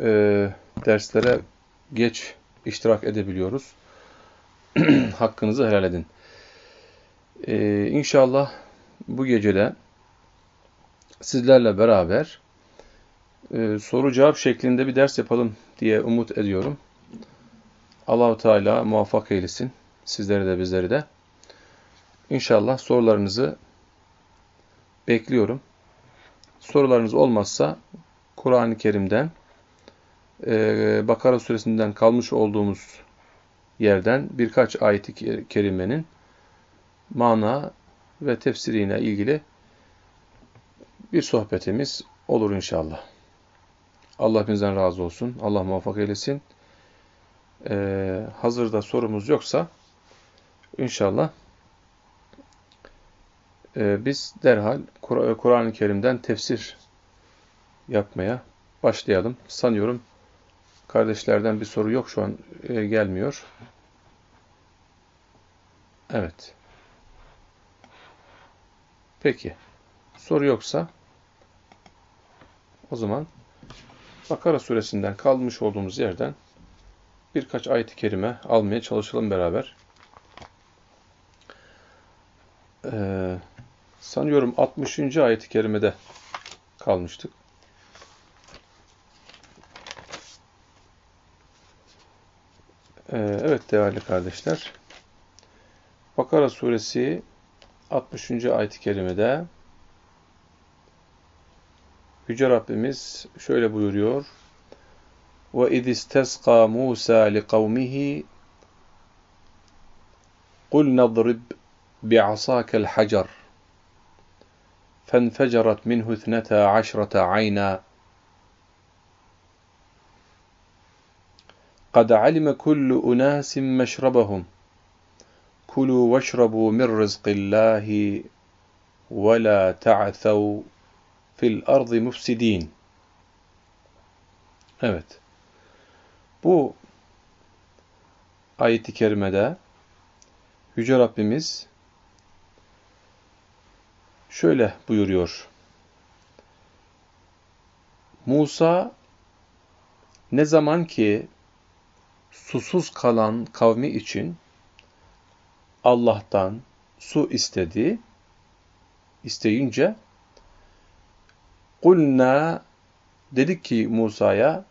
e, derslere geç iştirak edebiliyoruz. Hakkınızı helal edin. E, inşallah bu gecede sizlerle beraber e, soru cevap şeklinde bir ders yapalım diye umut ediyorum. Allahu Teala muvaffak eylesin sizleri de bizleri de. İnşallah sorularınızı bekliyorum. Sorularınız olmazsa Kur'an-ı Kerim'den e, Bakara suresinden kalmış olduğumuz yerden birkaç ayet-i kerimenin mana ve tefsiriyle ilgili bir sohbetimiz olur inşallah. Allah bizden razı olsun. Allah muvaffak eylesin. Ee, hazırda sorumuz yoksa inşallah e, biz derhal Kur'an-ı Kerim'den tefsir yapmaya başlayalım. Sanıyorum kardeşlerden bir soru yok şu an e, gelmiyor. Evet. Peki. Soru yoksa o zaman Bakara suresinden kalmış olduğumuz yerden birkaç ayet-i kerime almaya çalışalım beraber. Ee, sanıyorum 60. ayet-i kerimede kalmıştık. evet değerli kardeşler. Bakara suresi 60. ayet-i kerimede Yüce Rabbimiz şöyle buyuruyor. وَاِذْ اسْتَسْقَى مُوسَى لِقَوْمِهِ قُلْ نَضْرِبْ بِعَصَاكَ الْحَجَرِ فَانْفَجَرَتْ مِنْهُ اثْنَتَا عَشْرَةَ عَيْنًا قَدْ عَلِمَ كُلُّ أُنَاسٍ مَشْرَبَهُمْ كُلُوا وَاشْرَبُوا مِنْ رِزْقِ اللّٰهِ وَلَا تَعْثَوْا fil ardı mufsidin. Evet. Bu ayet-i kerimede Yüce Rabbimiz şöyle buyuruyor. Musa ne zaman ki susuz kalan kavmi için Allah'tan su istedi, isteyince Kulna dedik ki Musa'ya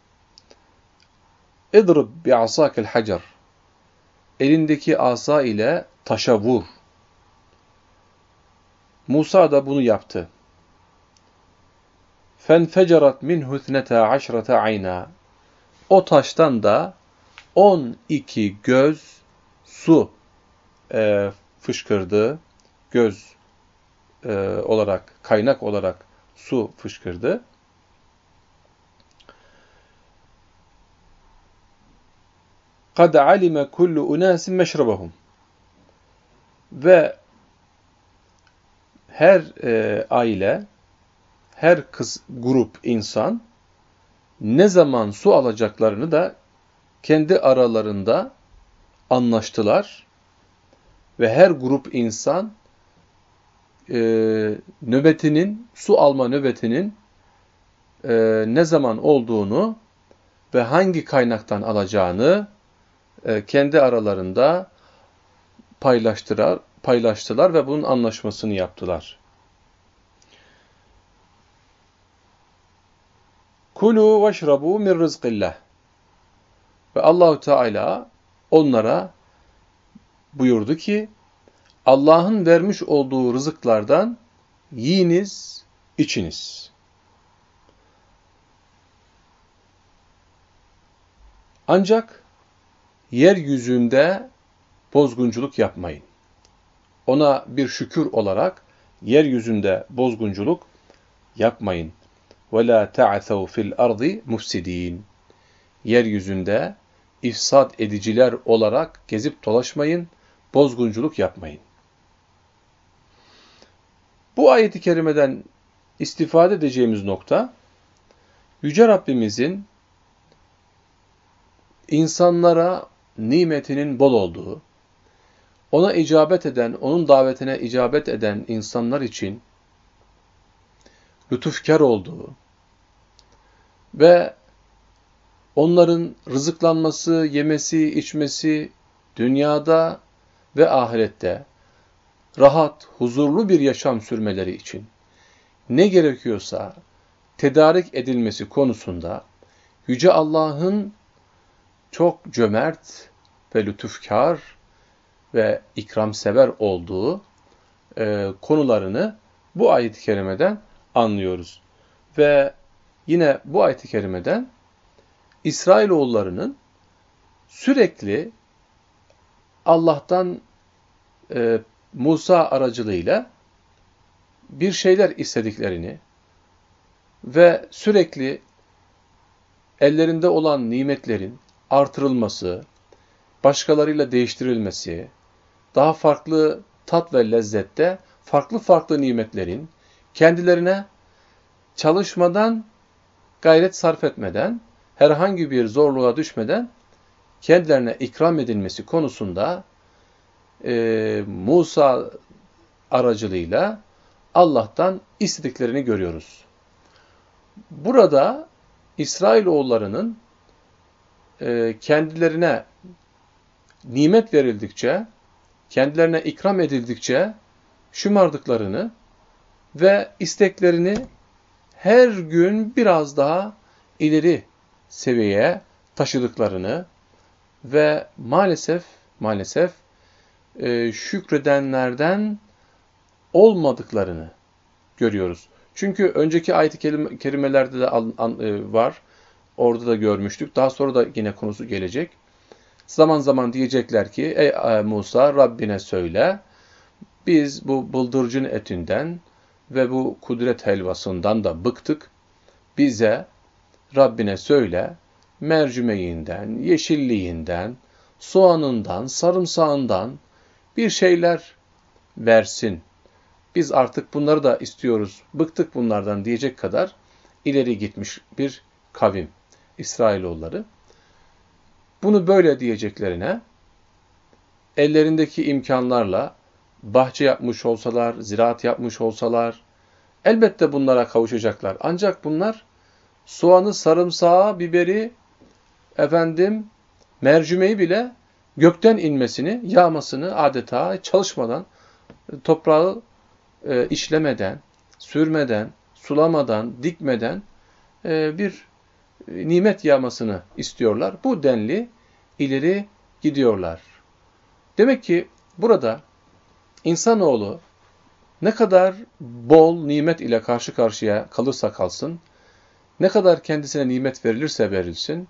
İdrib bi'asakil hacer elindeki asa ile taşa vur. Musa da bunu yaptı. Fenfecerat minhu ithneta aşrata ayna. O taştan da 12 göz su e, fışkırdı. Göz e, olarak, kaynak olarak su fışkırdı. kad alime kullu unasin meşrabahum. Ve her e, aile, her kız grup insan ne zaman su alacaklarını da kendi aralarında anlaştılar ve her grup insan e, nöbetinin, su alma nöbetinin e, ne zaman olduğunu ve hangi kaynaktan alacağını e, kendi aralarında paylaştılar, paylaştılar ve bunun anlaşmasını yaptılar. Kulu veşrabu min rızkillah. Ve Allahu Teala onlara buyurdu ki Allah'ın vermiş olduğu rızıklardan yiyiniz, içiniz. Ancak yeryüzünde bozgunculuk yapmayın. Ona bir şükür olarak yeryüzünde bozgunculuk yapmayın. وَلَا تَعْثَوْ fil ardı mufsidin. Yeryüzünde ifsat ediciler olarak gezip dolaşmayın, bozgunculuk yapmayın. Bu ayeti kerimeden istifade edeceğimiz nokta, Yüce Rabbimizin insanlara nimetinin bol olduğu, ona icabet eden, onun davetine icabet eden insanlar için lütufkar olduğu ve onların rızıklanması, yemesi, içmesi dünyada ve ahirette rahat, huzurlu bir yaşam sürmeleri için ne gerekiyorsa tedarik edilmesi konusunda Yüce Allah'ın çok cömert ve lütufkar ve ikramsever olduğu e, konularını bu ayet-i kerimeden anlıyoruz. Ve yine bu ayet-i kerimeden İsrailoğullarının sürekli Allah'tan e, Musa aracılığıyla bir şeyler istediklerini ve sürekli ellerinde olan nimetlerin artırılması, başkalarıyla değiştirilmesi, daha farklı tat ve lezzette farklı farklı nimetlerin kendilerine çalışmadan, gayret sarf etmeden, herhangi bir zorluğa düşmeden kendilerine ikram edilmesi konusunda e, Musa aracılığıyla Allah'tan istediklerini görüyoruz. Burada İsrailoğullarının e, kendilerine nimet verildikçe, kendilerine ikram edildikçe şımardıklarını ve isteklerini her gün biraz daha ileri seviyeye taşıdıklarını ve maalesef maalesef e, şükredenlerden olmadıklarını görüyoruz. Çünkü önceki ayet-i kerimelerde de an, an, e, var. Orada da görmüştük. Daha sonra da yine konusu gelecek. Zaman zaman diyecekler ki, ey e, Musa Rabbine söyle, biz bu bıldırcın etinden ve bu kudret helvasından da bıktık. Bize Rabbine söyle, mercimeğinden, yeşilliğinden, soğanından, sarımsağından bir şeyler versin. Biz artık bunları da istiyoruz, bıktık bunlardan diyecek kadar ileri gitmiş bir kavim, İsrailoğulları. Bunu böyle diyeceklerine, ellerindeki imkanlarla bahçe yapmış olsalar, ziraat yapmış olsalar, elbette bunlara kavuşacaklar. Ancak bunlar soğanı, sarımsağı, biberi, efendim, mercimeği bile gökten inmesini, yağmasını adeta çalışmadan, toprağı e, işlemeden, sürmeden, sulamadan, dikmeden e, bir nimet yağmasını istiyorlar. Bu denli ileri gidiyorlar. Demek ki burada insanoğlu ne kadar bol nimet ile karşı karşıya kalırsa kalsın, ne kadar kendisine nimet verilirse verilsin,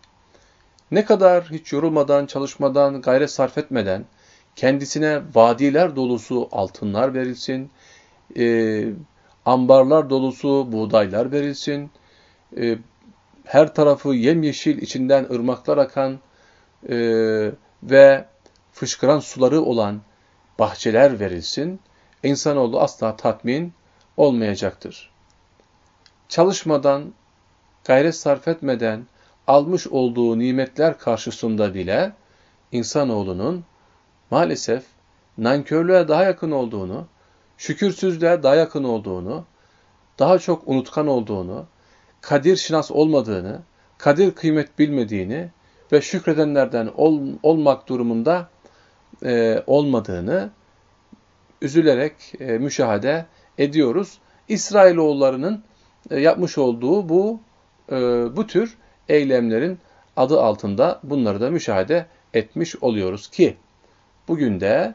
ne kadar hiç yorulmadan, çalışmadan, gayret sarf etmeden kendisine vadiler dolusu altınlar verilsin, e, ambarlar dolusu buğdaylar verilsin, e, her tarafı yemyeşil içinden ırmaklar akan e, ve fışkıran suları olan bahçeler verilsin, insanoğlu asla tatmin olmayacaktır. Çalışmadan, gayret sarf etmeden almış olduğu nimetler karşısında bile insanoğlunun maalesef nankörlüğe daha yakın olduğunu, şükürsüzlüğe daha yakın olduğunu, daha çok unutkan olduğunu, kadir şinas olmadığını, kadir kıymet bilmediğini ve şükredenlerden ol, olmak durumunda e, olmadığını üzülerek e, müşahede ediyoruz. İsrailoğullarının e, yapmış olduğu bu e, bu tür eylemlerin adı altında bunları da müşahede etmiş oluyoruz ki bugün de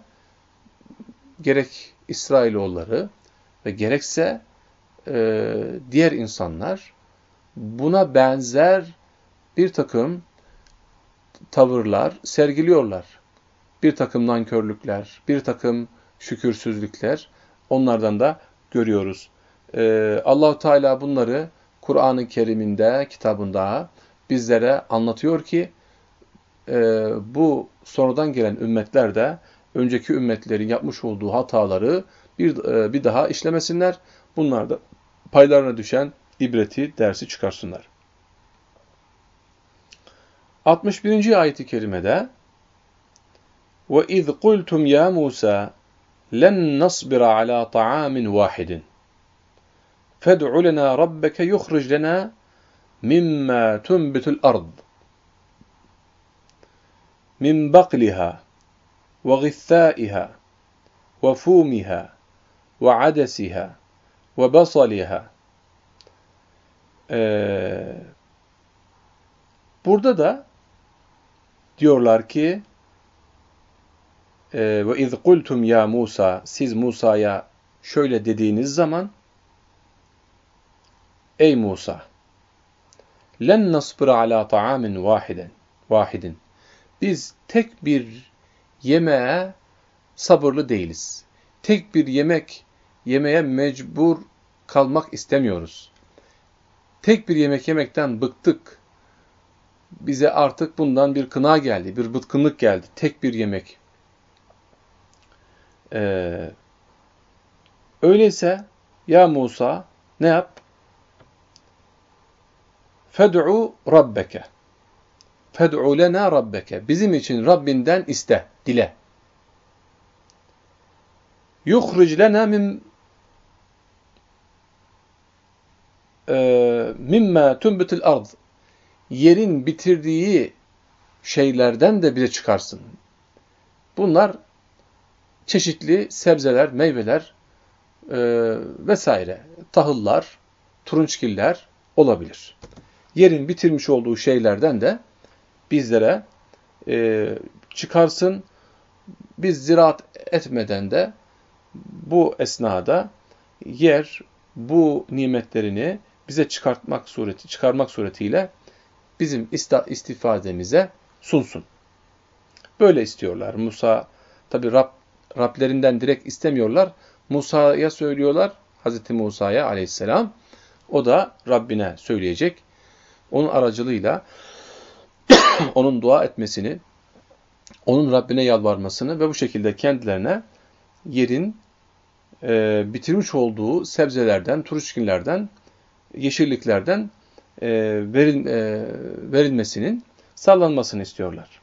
gerek İsrailoğulları ve gerekse e, diğer insanlar buna benzer bir takım tavırlar sergiliyorlar. Bir takım nankörlükler, bir takım şükürsüzlükler onlardan da görüyoruz. Ee, allah Teala bunları Kur'an-ı Kerim'inde, kitabında bizlere anlatıyor ki e, bu sonradan gelen ümmetler de önceki ümmetlerin yapmış olduğu hataları bir, e, bir daha işlemesinler. Bunlar da paylarına düşen ibreti, dersi çıkarsınlar. 61. ayeti kerimede وَاِذْ قُلْتُمْ يَا مُوسَى لَنْ نَصْبِرَ عَلَى طَعَامٍ وَاحِدٍ فَادْعُ لَنَا رَبَّكَ يُخْرِجْ لَنَا مِمَّا تُنْبِتُ الْأَرْضِ min bakliha ve githaiha ve fumiha ve adesiha ve basaliha ee, burada da diyorlar ki ee, ve iz kultum ya Musa siz Musa'ya şöyle dediğiniz zaman ey Musa len nasbira ala ta'amin vahiden vahidin biz tek bir yemeğe sabırlı değiliz. Tek bir yemek yemeye mecbur kalmak istemiyoruz. Tek bir yemek yemekten bıktık. Bize artık bundan bir kına geldi, bir bıtkınlık geldi. Tek bir yemek ee, öyleyse ya Musa ne yap? Fed'u rabbeke. Fed'u lena rabbeke. Bizim için Rabbinden iste, dile. Yukhric lena min e, mimma tunbitul ard. Yerin bitirdiği şeylerden de bize çıkarsın. Bunlar çeşitli sebzeler, meyveler e, vesaire, tahıllar, turunçgiller olabilir. Yerin bitirmiş olduğu şeylerden de bizlere e, çıkarsın. Biz ziraat etmeden de bu esnada yer bu nimetlerini bize çıkartmak sureti, çıkarmak suretiyle bizim istifademize sunsun. Böyle istiyorlar. Musa tabi Rab Rablerinden direkt istemiyorlar. Musa'ya söylüyorlar. Hazreti Musa'ya aleyhisselam. O da Rabbine söyleyecek. Onun aracılığıyla onun dua etmesini, onun Rabbine yalvarmasını ve bu şekilde kendilerine yerin e, bitirmiş olduğu sebzelerden, turuşkinlerden, yeşilliklerden e, veril, e, verilmesinin sağlanmasını istiyorlar.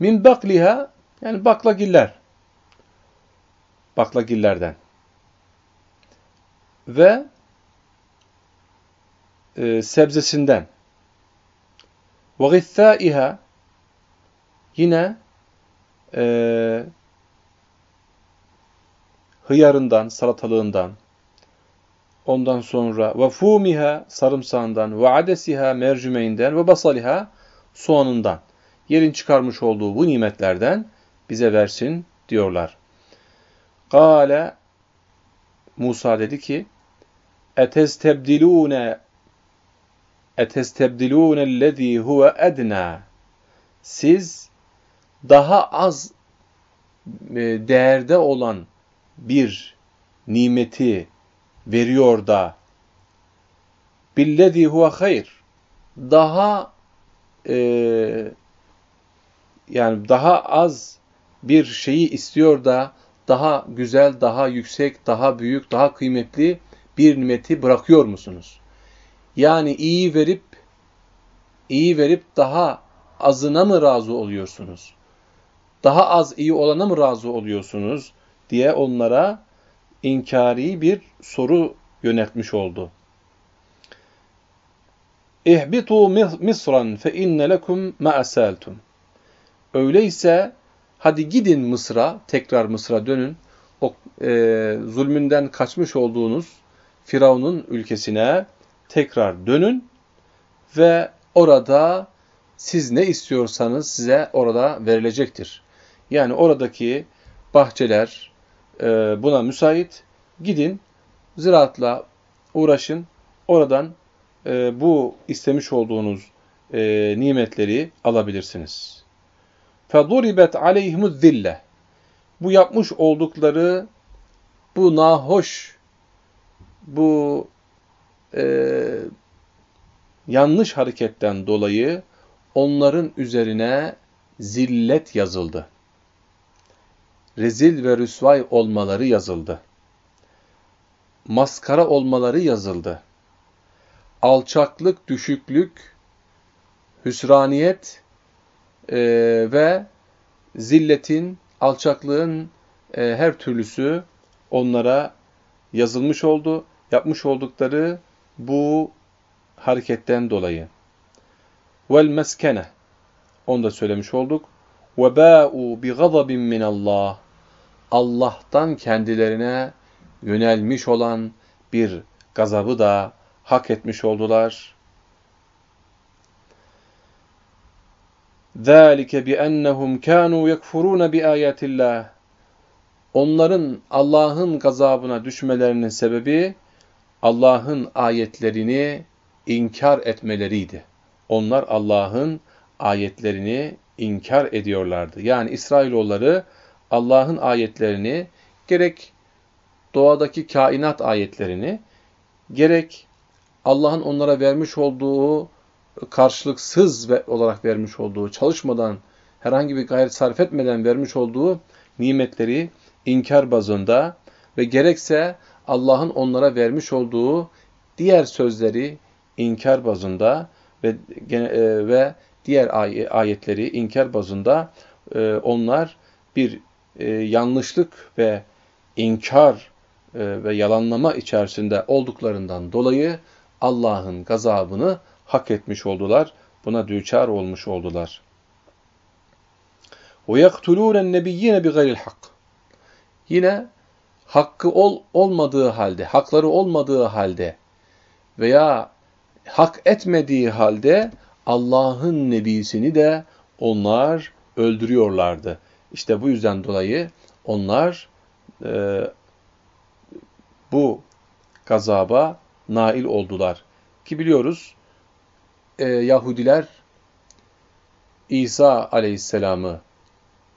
Min bakliha yani baklagiller. Baklagillerden. Ve e, sebzesinden. Githâiha yine e, hıyarından, salatalığından, ondan sonra ve fumiha sarımsağından ve adesiha mercimeğinden ve basaliha soğanından yerin çıkarmış olduğu bu nimetlerden bize versin diyorlar. Kale Musa dedi ki etestebdilune etestebdilune ellezî huve edna siz daha az e, değerde olan bir nimeti veriyor da billezî huve hayr daha e, yani daha az bir şeyi istiyor da daha güzel, daha yüksek, daha büyük, daha kıymetli bir nimeti bırakıyor musunuz? Yani iyi verip iyi verip daha azına mı razı oluyorsunuz? Daha az iyi olana mı razı oluyorsunuz diye onlara inkari bir soru yöneltmiş oldu. İhbitu Misran fe inne lekum ma asaltum. Öyleyse hadi gidin Mısır'a, tekrar Mısır'a dönün. O e, zulmünden kaçmış olduğunuz Firavun'un ülkesine tekrar dönün ve orada siz ne istiyorsanız size orada verilecektir. Yani oradaki bahçeler e, buna müsait. Gidin ziraatla uğraşın. Oradan e, bu istemiş olduğunuz e, nimetleri alabilirsiniz. فَضُرِبَتْ عَلَيْهِمُ الذِّلَّةِ Bu yapmış oldukları bu nahoş, bu e, yanlış hareketten dolayı onların üzerine zillet yazıldı. Rezil ve rüsvay olmaları yazıldı. Maskara olmaları yazıldı. Alçaklık, düşüklük, hüsraniyet e, ve zilletin, alçaklığın e, her türlüsü onlara yazılmış oldu. Yapmış oldukları bu hareketten dolayı. Vel meskene Onu da söylemiş olduk. وَبَاءُوا بِغَضَبٍ مِّنَ اللّٰهِ Allah'tan kendilerine yönelmiş olan bir gazabı da hak etmiş oldular. ذَٰلِكَ بِأَنَّهُمْ كَانُوا يَكْفُرُونَ بِآيَاتِ اللّٰهِ Onların Allah'ın gazabına düşmelerinin sebebi Allah'ın ayetlerini inkar etmeleriydi. Onlar Allah'ın ayetlerini inkar ediyorlardı. Yani İsrailoğulları Allah'ın ayetlerini gerek doğadaki kainat ayetlerini gerek Allah'ın onlara vermiş olduğu karşılıksız olarak vermiş olduğu, çalışmadan, herhangi bir gayret sarf etmeden vermiş olduğu nimetleri inkar bazında ve gerekse Allah'ın onlara vermiş olduğu diğer sözleri inkar bazında ve e, ve diğer ayetleri inkar bazında e, onlar bir e, yanlışlık ve inkar ve yalanlama içerisinde olduklarından dolayı Allah'ın gazabını hak etmiş oldular. Buna düçar olmuş oldular. وَيَقْتُلُونَ النَّبِيِّينَ بِغَيْرِ الْحَقِّ Yine hakkı ol, olmadığı halde, hakları olmadığı halde veya hak etmediği halde Allah'ın nebisini de onlar öldürüyorlardı. İşte bu yüzden dolayı onlar e, bu gazaba nail oldular. Ki biliyoruz e, Yahudiler İsa aleyhisselamı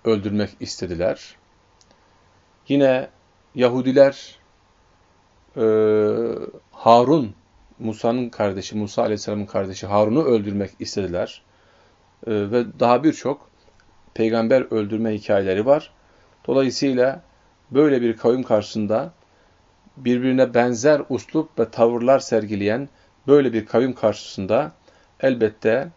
öldürmek istediler. Yine Yahudiler e, Harun, Musa'nın kardeşi, Musa aleyhisselamın kardeşi Harun'u öldürmek istediler. E, ve daha birçok peygamber öldürme hikayeleri var. Dolayısıyla böyle bir kavim karşısında birbirine benzer uslup ve tavırlar sergileyen böyle bir kavim karşısında elbette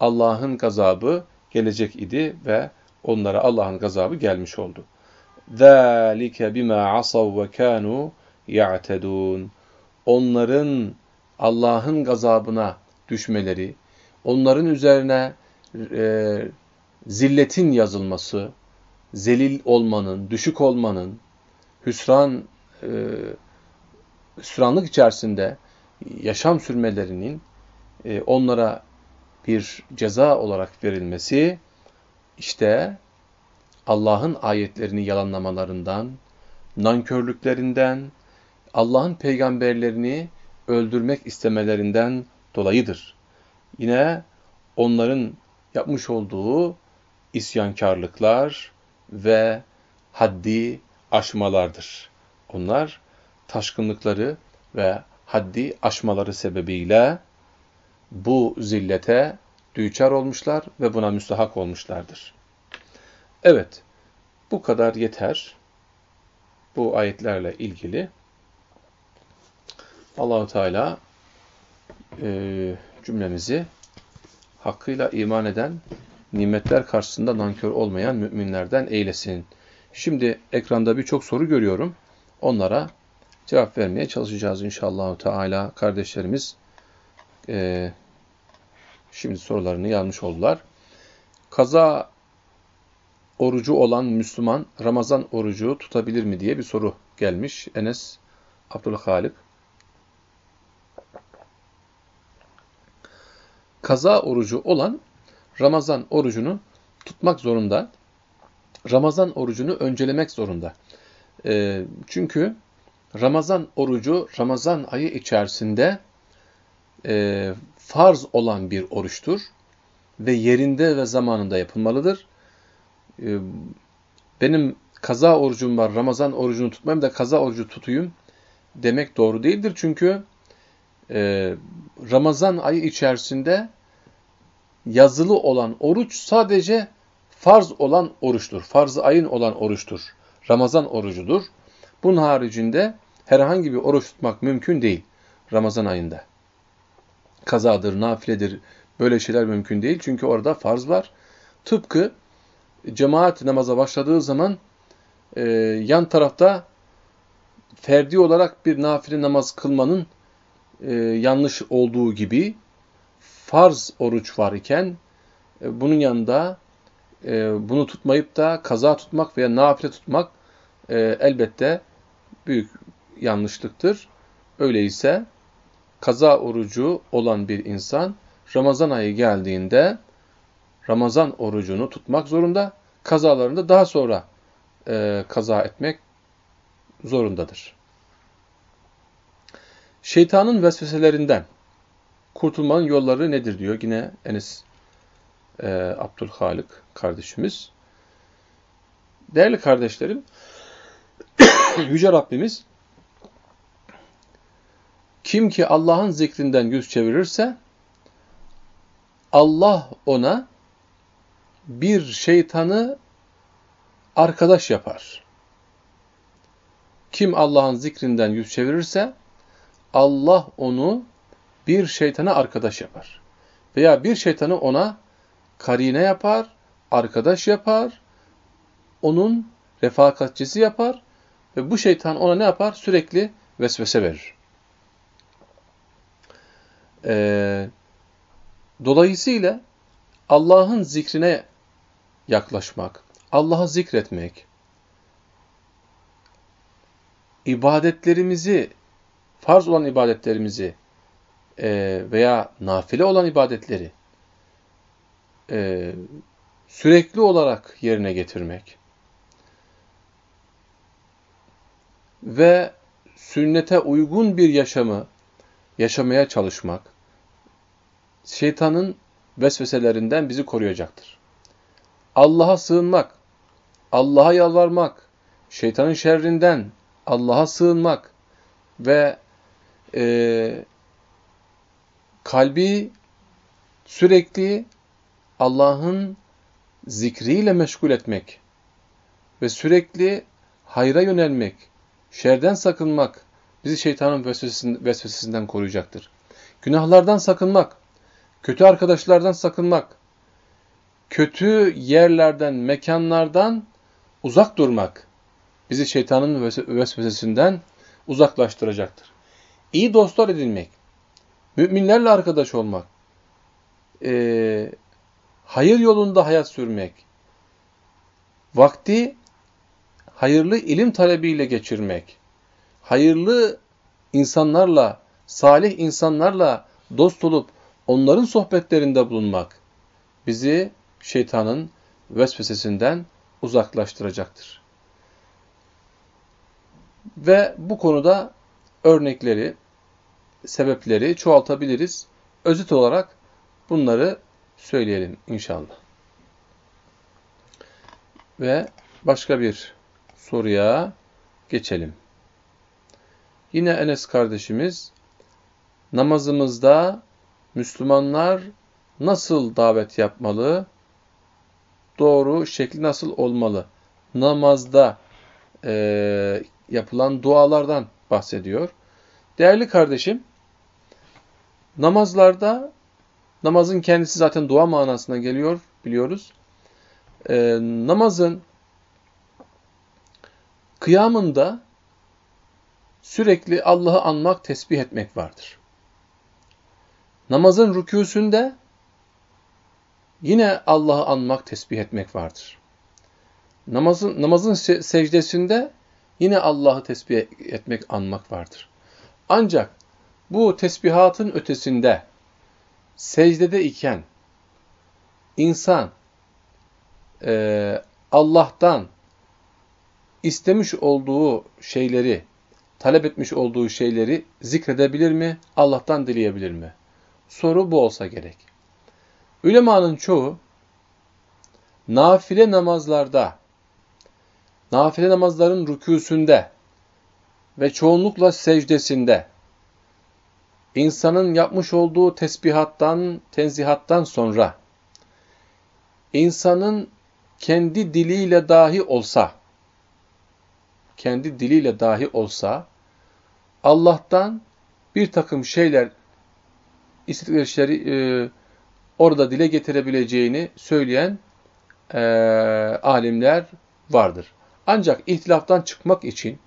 Allah'ın gazabı gelecek idi ve onlara Allah'ın gazabı gelmiş oldu. ذَٰلِكَ بِمَا عَصَوْا وَكَانُوا يَعْتَدُونَ Onların Allah'ın gazabına düşmeleri, onların üzerine e, zilletin yazılması, zelil olmanın, düşük olmanın, hüsran, e, hüsranlık içerisinde yaşam sürmelerinin e, onlara bir ceza olarak verilmesi, işte Allah'ın ayetlerini yalanlamalarından, nankörlüklerinden, Allah'ın peygamberlerini öldürmek istemelerinden dolayıdır. Yine onların yapmış olduğu isyankarlıklar ve haddi aşmalardır. Onlar taşkınlıkları ve haddi aşmaları sebebiyle bu zillete düçar olmuşlar ve buna müstahak olmuşlardır. Evet, bu kadar yeter. Bu ayetlerle ilgili. Allahu Teala e, cümlemizi hakkıyla iman eden, nimetler karşısında nankör olmayan müminlerden eylesin. Şimdi ekranda birçok soru görüyorum. Onlara cevap vermeye çalışacağız inşallah Teala. Kardeşlerimiz e, şimdi sorularını yanlış oldular. Kaza orucu olan Müslüman Ramazan orucu tutabilir mi diye bir soru gelmiş. Enes Abdülhalik. Kaza orucu olan Ramazan orucunu tutmak zorunda. Ramazan orucunu öncelemek zorunda. E, çünkü Ramazan orucu Ramazan ayı içerisinde e, farz olan bir oruçtur ve yerinde ve zamanında yapılmalıdır. E, benim kaza orucum var, Ramazan orucunu tutmayayım da kaza orucu tutayım demek doğru değildir. Çünkü e, Ramazan ayı içerisinde yazılı olan oruç sadece farz olan oruçtur. Farz ayın olan oruçtur. Ramazan orucudur. Bunun haricinde herhangi bir oruç tutmak mümkün değil Ramazan ayında. Kazadır, nafiledir, böyle şeyler mümkün değil. Çünkü orada farz var. Tıpkı cemaat namaza başladığı zaman e, yan tarafta ferdi olarak bir nafile namaz kılmanın e, yanlış olduğu gibi farz oruç var iken e, bunun yanında e, bunu tutmayıp da kaza tutmak veya nafile tutmak e, elbette büyük yanlışlıktır. Öyleyse kaza orucu olan bir insan Ramazan ayı geldiğinde Ramazan orucunu tutmak zorunda. Kazalarında daha sonra e, kaza etmek zorundadır. Şeytanın vesveselerinden kurtulmanın yolları nedir diyor yine Enes e, Abdülhalik kardeşimiz. Değerli kardeşlerim, Yüce Rabbimiz kim ki Allah'ın zikrinden yüz çevirirse Allah ona bir şeytanı arkadaş yapar. Kim Allah'ın zikrinden yüz çevirirse Allah onu bir şeytana arkadaş yapar. Veya bir şeytanı ona karine yapar, arkadaş yapar, onun refakatçisi yapar ve bu şeytan ona ne yapar? Sürekli vesvese verir. Ee, dolayısıyla Allah'ın zikrine yaklaşmak, Allah'ı zikretmek, ibadetlerimizi, farz olan ibadetlerimizi e, veya nafile olan ibadetleri e, sürekli olarak yerine getirmek ve sünnete uygun bir yaşamı yaşamaya çalışmak, şeytanın vesveselerinden bizi koruyacaktır. Allah'a sığınmak, Allah'a yalvarmak, şeytanın şerrinden Allah'a sığınmak ve e, kalbi sürekli Allah'ın zikriyle meşgul etmek ve sürekli hayra yönelmek, şerden sakınmak bizi şeytanın vesvesesinden koruyacaktır. Günahlardan sakınmak, kötü arkadaşlardan sakınmak, kötü yerlerden, mekanlardan uzak durmak bizi şeytanın vesvesesinden uzaklaştıracaktır. İyi dostlar edinmek, müminlerle arkadaş olmak, e, hayır yolunda hayat sürmek, vakti hayırlı ilim talebiyle geçirmek, hayırlı insanlarla, salih insanlarla dost olup onların sohbetlerinde bulunmak bizi şeytanın vesvesesinden uzaklaştıracaktır. Ve bu konuda örnekleri, sebepleri çoğaltabiliriz. Özet olarak bunları söyleyelim inşallah. Ve başka bir soruya geçelim. Yine Enes kardeşimiz namazımızda Müslümanlar nasıl davet yapmalı? Doğru şekli nasıl olmalı? Namazda e, yapılan dualardan bahsediyor. Değerli kardeşim, namazlarda namazın kendisi zaten dua manasına geliyor biliyoruz. E, namazın kıyamında sürekli Allah'ı anmak, tesbih etmek vardır. Namazın rükûsünde yine Allah'ı anmak, tesbih etmek vardır. Namazın, namazın secdesinde yine Allah'ı tesbih etmek, anmak vardır. Ancak bu tesbihatın ötesinde secdede iken insan e, Allah'tan istemiş olduğu şeyleri, talep etmiş olduğu şeyleri zikredebilir mi? Allah'tan dileyebilir mi? Soru bu olsa gerek. Ülemanın çoğu nafile namazlarda, nafile namazların rükûsünde ve çoğunlukla secdesinde insanın yapmış olduğu tesbihattan, tenzihattan sonra insanın kendi diliyle dahi olsa kendi diliyle dahi olsa Allah'tan bir takım şeyler istedikleri şeyleri e, orada dile getirebileceğini söyleyen e, alimler vardır. Ancak ihtilaftan çıkmak için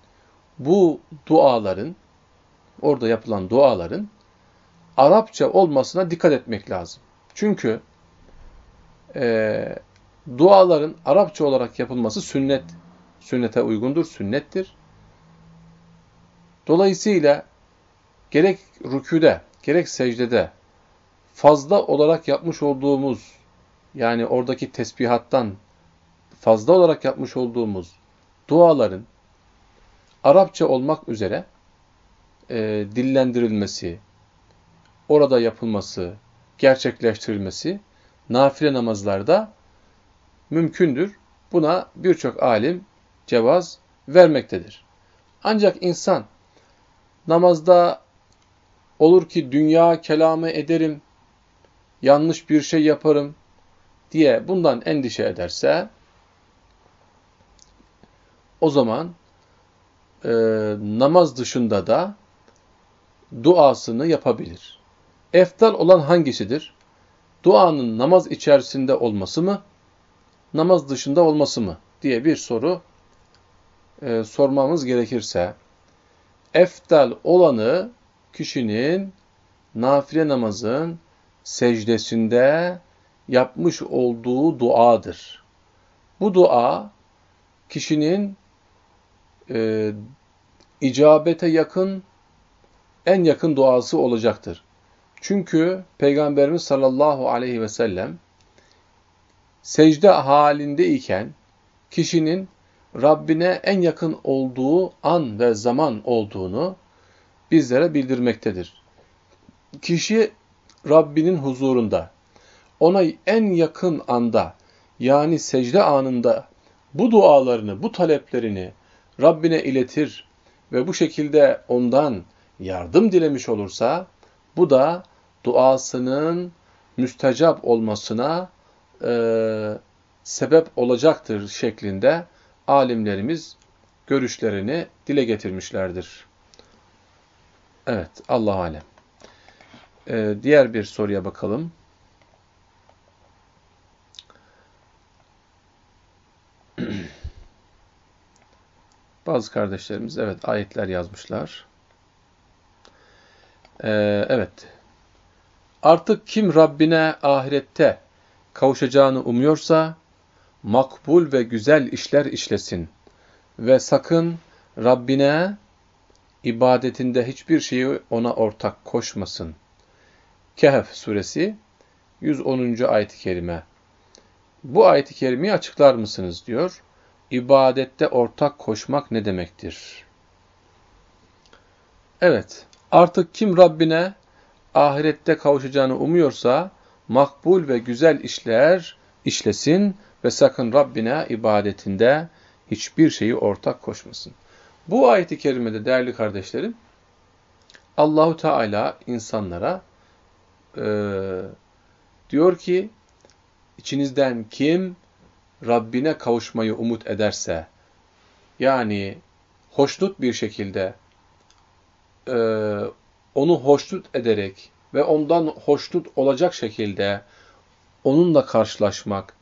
bu duaların, orada yapılan duaların Arapça olmasına dikkat etmek lazım. Çünkü e, duaların Arapça olarak yapılması sünnet, sünnete uygundur, sünnettir. Dolayısıyla gerek rüküde, gerek secdede fazla olarak yapmış olduğumuz, yani oradaki tesbihattan fazla olarak yapmış olduğumuz duaların Arapça olmak üzere e, dillendirilmesi, orada yapılması, gerçekleştirilmesi nafile namazlarda mümkündür. Buna birçok alim cevaz vermektedir. Ancak insan namazda olur ki dünya kelamı ederim, yanlış bir şey yaparım diye bundan endişe ederse o zaman e, namaz dışında da duasını yapabilir. Eftal olan hangisidir? Duanın namaz içerisinde olması mı, namaz dışında olması mı diye bir soru e, sormamız gerekirse, eftal olanı kişinin nafile namazın secdesinde yapmış olduğu duadır. Bu dua kişinin e, icabete yakın, en yakın duası olacaktır. Çünkü Peygamberimiz sallallahu aleyhi ve sellem secde halindeyken kişinin Rabbine en yakın olduğu an ve zaman olduğunu bizlere bildirmektedir. Kişi Rabbinin huzurunda, ona en yakın anda, yani secde anında bu dualarını, bu taleplerini Rabbine iletir ve bu şekilde ondan yardım dilemiş olursa, bu da duasının müstecap olmasına e, sebep olacaktır şeklinde alimlerimiz görüşlerini dile getirmişlerdir. Evet, Allah alem. Ee, diğer bir soruya bakalım. Bazı kardeşlerimiz evet ayetler yazmışlar. Ee, evet. Artık kim Rabbine ahirette kavuşacağını umuyorsa makbul ve güzel işler işlesin ve sakın Rabbine ibadetinde hiçbir şeyi ona ortak koşmasın. Kehf suresi 110. ayet-i kerime. Bu ayet-i kerimeyi açıklar mısınız diyor. İbadette ortak koşmak ne demektir? Evet, artık kim Rabbine ahirette kavuşacağını umuyorsa makbul ve güzel işler işlesin ve sakın Rabbine ibadetinde hiçbir şeyi ortak koşmasın. Bu ayeti kerimede değerli kardeşlerim Allahu Teala insanlara e, diyor ki içinizden kim Rabbine kavuşmayı umut ederse yani hoşnut bir şekilde e, onu hoşnut ederek ve ondan hoşnut olacak şekilde onunla karşılaşmak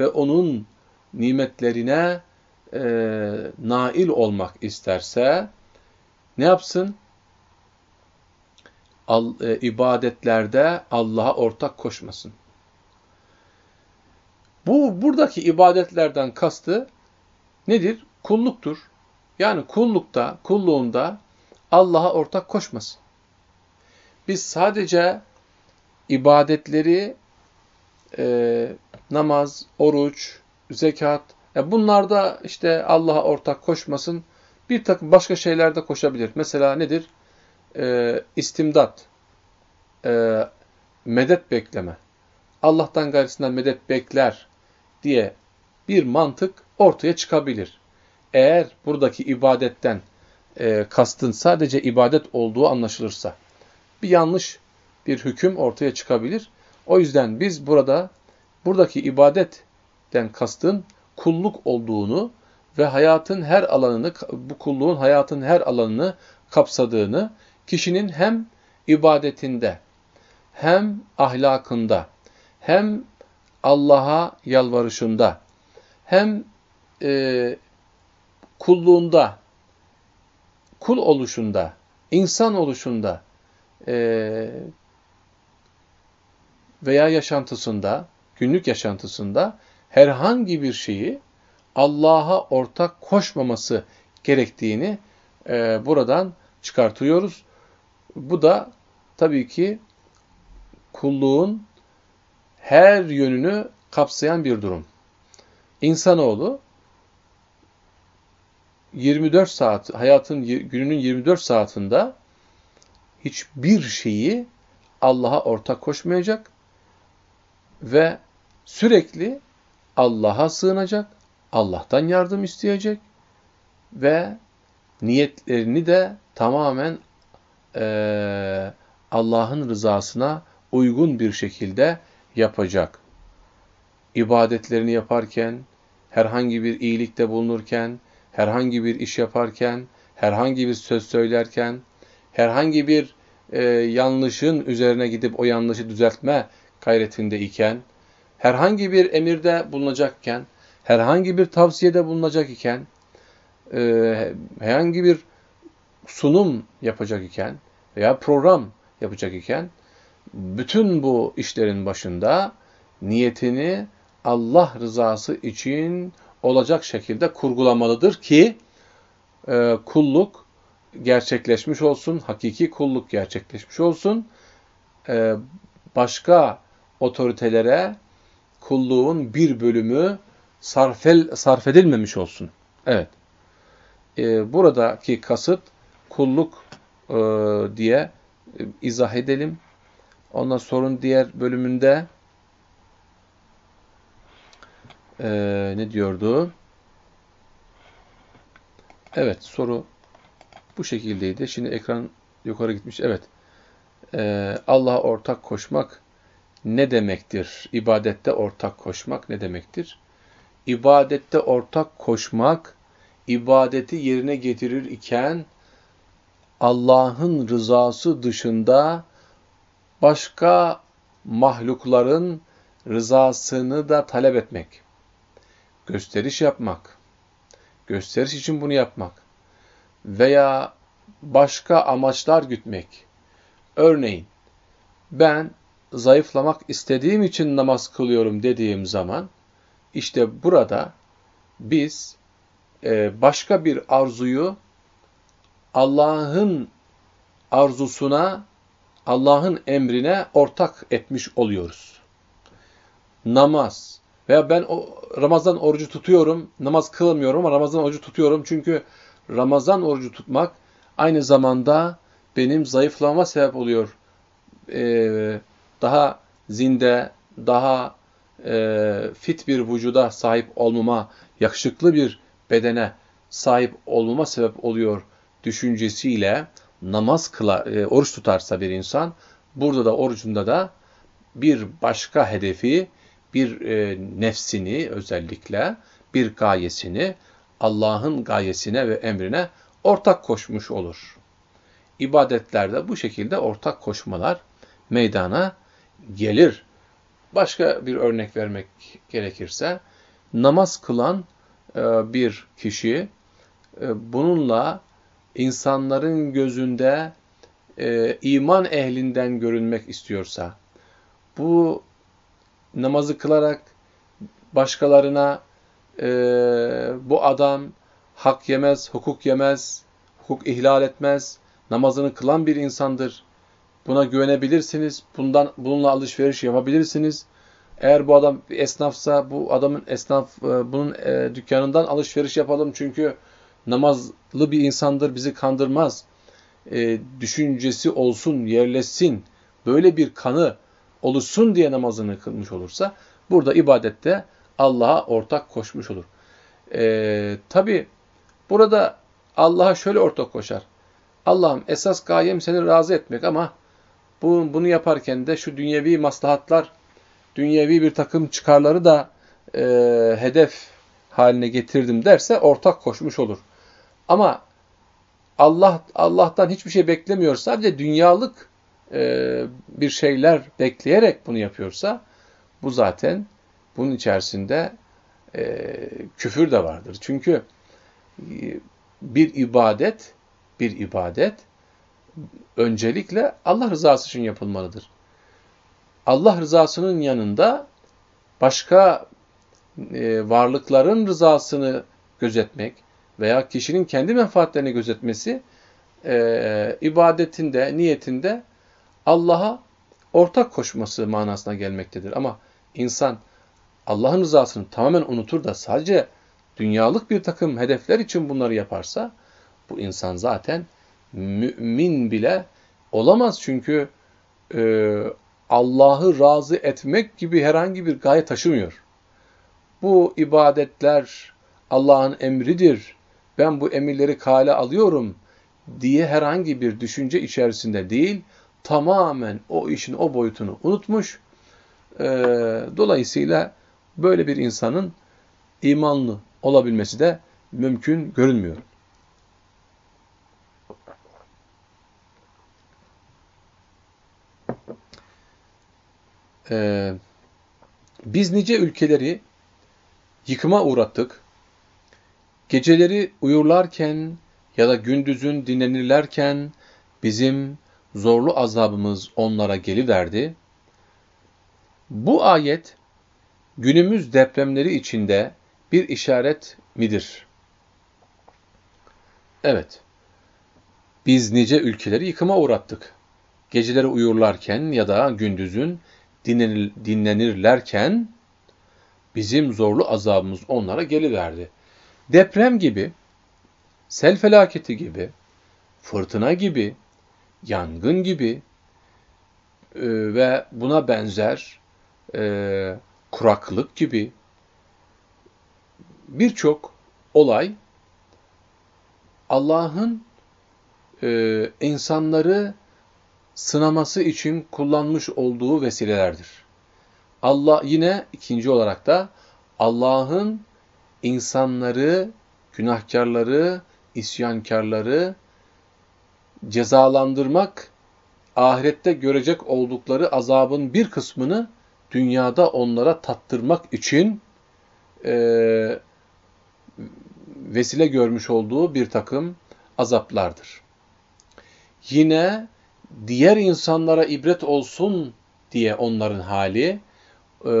ve onun nimetlerine e, nail olmak isterse ne yapsın? Al, e, ibadetlerde Allah'a ortak koşmasın. Bu buradaki ibadetlerden kastı nedir? Kulluktur. Yani kullukta, kulluğunda Allah'a ortak koşmasın. Biz sadece ibadetleri e, namaz, oruç, zekat, e bunlarda işte Allah'a ortak koşmasın. Bir takım başka şeylerde koşabilir. Mesela nedir? E, istimdat, e, medet bekleme. Allah'tan gayrısından medet bekler diye bir mantık ortaya çıkabilir. Eğer buradaki ibadetten e, kastın sadece ibadet olduğu anlaşılırsa bir yanlış bir hüküm ortaya çıkabilir. O yüzden biz burada buradaki ibadetten kastın kulluk olduğunu ve hayatın her alanını, bu kulluğun hayatın her alanını kapsadığını, kişinin hem ibadetinde, hem ahlakında, hem Allah'a yalvarışında, hem e, kulluğunda, kul oluşunda, insan oluşunda e, veya yaşantısında günlük yaşantısında herhangi bir şeyi Allah'a ortak koşmaması gerektiğini e, buradan çıkartıyoruz. Bu da tabii ki kulluğun her yönünü kapsayan bir durum. İnsanoğlu 24 saat, hayatın gününün 24 saatinde hiçbir şeyi Allah'a ortak koşmayacak ve sürekli Allah'a sığınacak, Allah'tan yardım isteyecek ve niyetlerini de tamamen e, Allah'ın rızasına uygun bir şekilde yapacak. İbadetlerini yaparken, herhangi bir iyilikte bulunurken, herhangi bir iş yaparken, herhangi bir söz söylerken, herhangi bir e, yanlışın üzerine gidip o yanlışı düzeltme gayretinde iken, herhangi bir emirde bulunacakken, herhangi bir tavsiyede bulunacak iken, e, herhangi bir sunum yapacak iken veya program yapacak iken, bütün bu işlerin başında niyetini Allah rızası için olacak şekilde kurgulamalıdır ki e, kulluk gerçekleşmiş olsun, hakiki kulluk gerçekleşmiş olsun, e, başka otoritelere kulluğun bir bölümü sarfel, sarf edilmemiş olsun. Evet. E, buradaki kasıt kulluk e, diye e, izah edelim. Ondan sorun diğer bölümünde e, ne diyordu? Evet soru bu şekildeydi. Şimdi ekran yukarı gitmiş. Evet. Ee, Allah'a ortak koşmak ne demektir? İbadette ortak koşmak ne demektir? İbadette ortak koşmak, ibadeti yerine getirir iken Allah'ın rızası dışında başka mahlukların rızasını da talep etmek. Gösteriş yapmak. Gösteriş için bunu yapmak veya başka amaçlar gütmek. Örneğin ben zayıflamak istediğim için namaz kılıyorum dediğim zaman işte burada biz e, başka bir arzuyu Allah'ın arzusuna, Allah'ın emrine ortak etmiş oluyoruz. Namaz veya ben o Ramazan orucu tutuyorum, namaz kılmıyorum ama Ramazan orucu tutuyorum çünkü Ramazan orucu tutmak aynı zamanda benim zayıflama sebep oluyor. Ee, daha zinde, daha e, fit bir vücuda sahip olmama, yakışıklı bir bedene sahip olmama sebep oluyor düşüncesiyle namaz kıla, e, oruç tutarsa bir insan, burada da orucunda da bir başka hedefi, bir e, nefsini özellikle, bir gayesini Allah'ın gayesine ve emrine ortak koşmuş olur. İbadetlerde bu şekilde ortak koşmalar meydana gelir. Başka bir örnek vermek gerekirse, namaz kılan e, bir kişi e, bununla insanların gözünde e, iman ehlinden görünmek istiyorsa, bu namazı kılarak başkalarına e, bu adam hak yemez, hukuk yemez, hukuk ihlal etmez, namazını kılan bir insandır. Buna güvenebilirsiniz, bundan bununla alışveriş yapabilirsiniz. Eğer bu adam esnafsa bu adamın esnaf e, bunun e, dükkanından alışveriş yapalım çünkü namazlı bir insandır bizi kandırmaz. E, düşüncesi olsun, yerleşsin. Böyle bir kanı oluşsun diye namazını kılmış olursa burada ibadette Allah'a ortak koşmuş olur. Ee, Tabi burada Allah'a şöyle ortak koşar. Allah'ım esas gayem seni razı etmek ama bu, bunu yaparken de şu dünyevi maslahatlar, dünyevi bir takım çıkarları da e, hedef haline getirdim derse ortak koşmuş olur. Ama Allah Allah'tan hiçbir şey beklemiyor, sadece dünyalık e, bir şeyler bekleyerek bunu yapıyorsa bu zaten bunun içerisinde e, küfür de vardır. Çünkü e, bir ibadet, bir ibadet öncelikle Allah rızası için yapılmalıdır. Allah rızasının yanında başka e, varlıkların rızasını gözetmek veya kişinin kendi menfaatlerini gözetmesi e, ibadetinde, niyetinde Allah'a ortak koşması manasına gelmektedir. Ama insan Allah'ın rızasını tamamen unutur da sadece dünyalık bir takım hedefler için bunları yaparsa bu insan zaten mümin bile olamaz. Çünkü e, Allah'ı razı etmek gibi herhangi bir gaye taşımıyor. Bu ibadetler Allah'ın emridir, ben bu emirleri kale alıyorum diye herhangi bir düşünce içerisinde değil, tamamen o işin o boyutunu unutmuş. E, dolayısıyla böyle bir insanın imanlı olabilmesi de mümkün görünmüyor. Ee, biz nice ülkeleri yıkıma uğrattık. Geceleri uyurlarken ya da gündüzün dinlenirlerken bizim zorlu azabımız onlara geliverdi. Bu ayet günümüz depremleri içinde bir işaret midir? Evet. Biz nice ülkeleri yıkıma uğrattık. Geceleri uyurlarken ya da gündüzün dinlenir, dinlenirlerken bizim zorlu azabımız onlara geliverdi. Deprem gibi, sel felaketi gibi, fırtına gibi, yangın gibi e, ve buna benzer e, kuraklık gibi birçok olay Allah'ın e, insanları sınaması için kullanmış olduğu vesilelerdir. Allah yine ikinci olarak da Allah'ın insanları, günahkarları, isyankarları cezalandırmak, ahirette görecek oldukları azabın bir kısmını dünyada onlara tattırmak için e, vesile görmüş olduğu bir takım azaplardır. Yine diğer insanlara ibret olsun diye onların hali, e,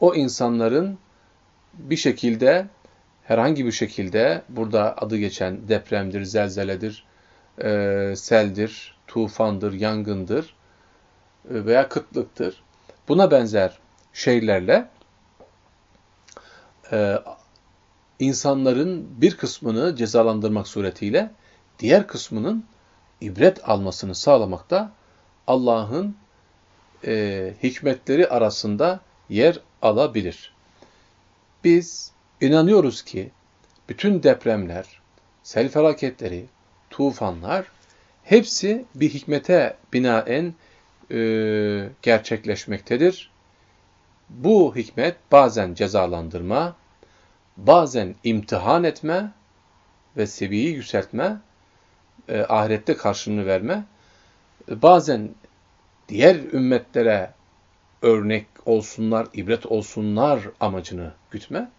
o insanların bir şekilde, herhangi bir şekilde, burada adı geçen depremdir, zelzeledir, e, seldir, tufandır, yangındır e, veya kıtlıktır. Buna benzer şeylerle e, insanların bir kısmını cezalandırmak suretiyle diğer kısmının ibret almasını sağlamakta Allah'ın e, hikmetleri arasında yer alabilir. Biz inanıyoruz ki bütün depremler, sel felaketleri, tufanlar hepsi bir hikmete binaen e, gerçekleşmektedir. Bu hikmet bazen cezalandırma, bazen imtihan etme ve seviyeyi yükseltme, e, ahirette karşılığını verme, bazen diğer ümmetlere örnek olsunlar, ibret olsunlar amacını gütme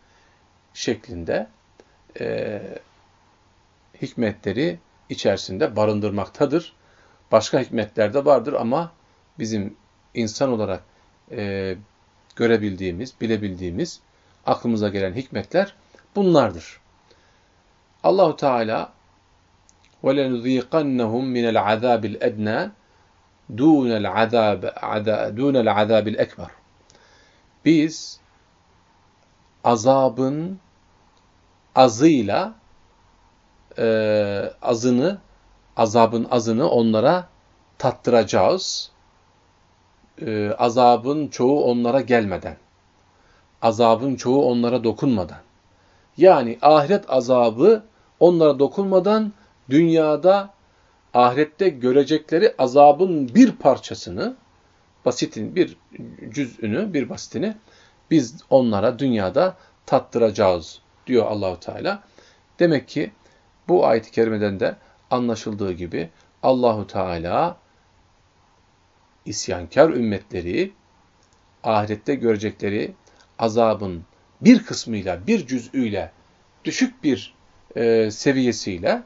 şeklinde e, hikmetleri içerisinde barındırmaktadır. Başka hikmetler de vardır ama bizim insan olarak e, görebildiğimiz, bilebildiğimiz, aklımıza gelen hikmetler bunlardır. Allahu Teala وَلَنُذ۪يقَنَّهُمْ مِنَ الْعَذَابِ الْاَدْنَى dunel azab dunel azabil ekber. Biz azabın azıyla e, azını azabın azını onlara tattıracağız. E, azabın çoğu onlara gelmeden. Azabın çoğu onlara dokunmadan. Yani ahiret azabı onlara dokunmadan dünyada ahirette görecekleri azabın bir parçasını, basitin bir cüz'ünü, bir basitini biz onlara dünyada tattıracağız diyor Allahu Teala. Demek ki bu ayet-i kerimeden de anlaşıldığı gibi Allahu Teala isyankar ümmetleri ahirette görecekleri azabın bir kısmıyla, bir cüz'üyle, düşük bir e, seviyesiyle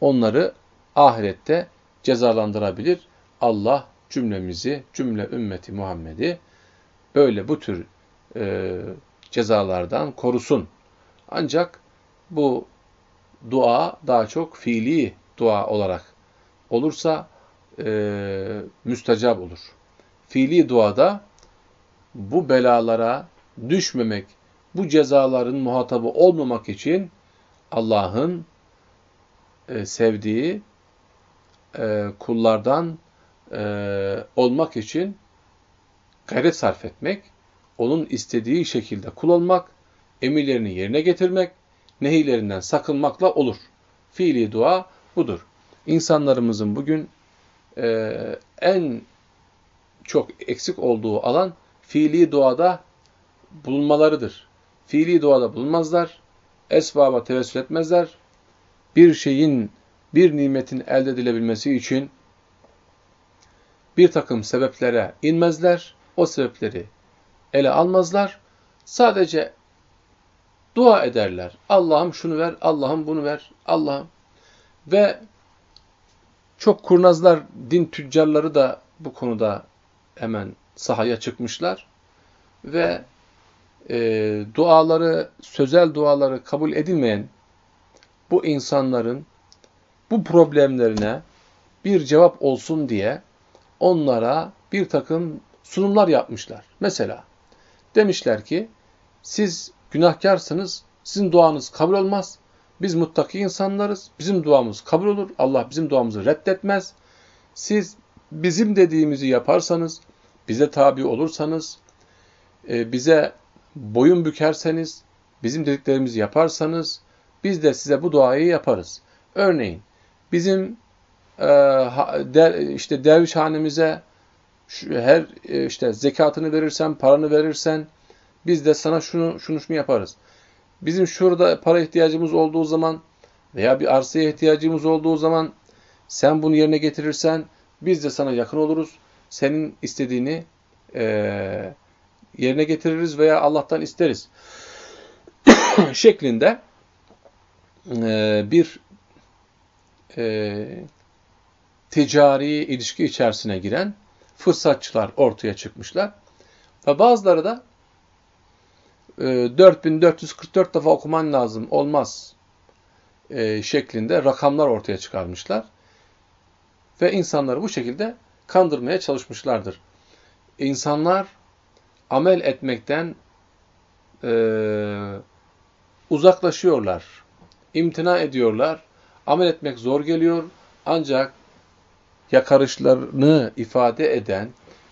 onları ahirette cezalandırabilir. Allah cümlemizi, cümle ümmeti Muhammed'i böyle bu tür e, cezalardan korusun. Ancak bu dua daha çok fiili dua olarak olursa e, müstecap olur. Fiili duada bu belalara düşmemek, bu cezaların muhatabı olmamak için Allah'ın e, sevdiği e, kullardan e, olmak için gayret sarf etmek, onun istediği şekilde kul olmak, emirlerini yerine getirmek, nehirlerinden sakınmakla olur. Fiili dua budur. İnsanlarımızın bugün e, en çok eksik olduğu alan fiili duada bulunmalarıdır. Fiili duada bulunmazlar, esbaba tevessül etmezler. Bir şeyin, bir nimetin elde edilebilmesi için bir takım sebeplere inmezler, o sebepleri ele almazlar. Sadece dua ederler. Allah'ım şunu ver, Allah'ım bunu ver, Allah'ım. Ve çok kurnazlar, din tüccarları da bu konuda hemen sahaya çıkmışlar. Ve e, duaları, sözel duaları kabul edilmeyen bu insanların bu problemlerine bir cevap olsun diye onlara bir takım sunumlar yapmışlar. Mesela demişler ki siz günahkarsınız, sizin duanız kabul olmaz. Biz muttaki insanlarız, bizim duamız kabul olur. Allah bizim duamızı reddetmez. Siz bizim dediğimizi yaparsanız, bize tabi olursanız, e, bize boyun bükerseniz, bizim dediklerimizi yaparsanız, biz de size bu duayı yaparız. Örneğin, bizim e, işte derviş hanemize her e, işte zekatını verirsen, paranı verirsen biz de sana şunu şunu şunu yaparız. Bizim şurada para ihtiyacımız olduğu zaman veya bir arsaya ihtiyacımız olduğu zaman sen bunu yerine getirirsen biz de sana yakın oluruz. Senin istediğini e, yerine getiririz veya Allah'tan isteriz. şeklinde e, bir e, ticari ilişki içerisine giren fırsatçılar ortaya çıkmışlar. Ve bazıları da e, 4444 defa okuman lazım, olmaz e, şeklinde rakamlar ortaya çıkarmışlar. Ve insanları bu şekilde kandırmaya çalışmışlardır. İnsanlar amel etmekten e, uzaklaşıyorlar, imtina ediyorlar. Amel etmek zor geliyor ancak yakarışlarını ifade eden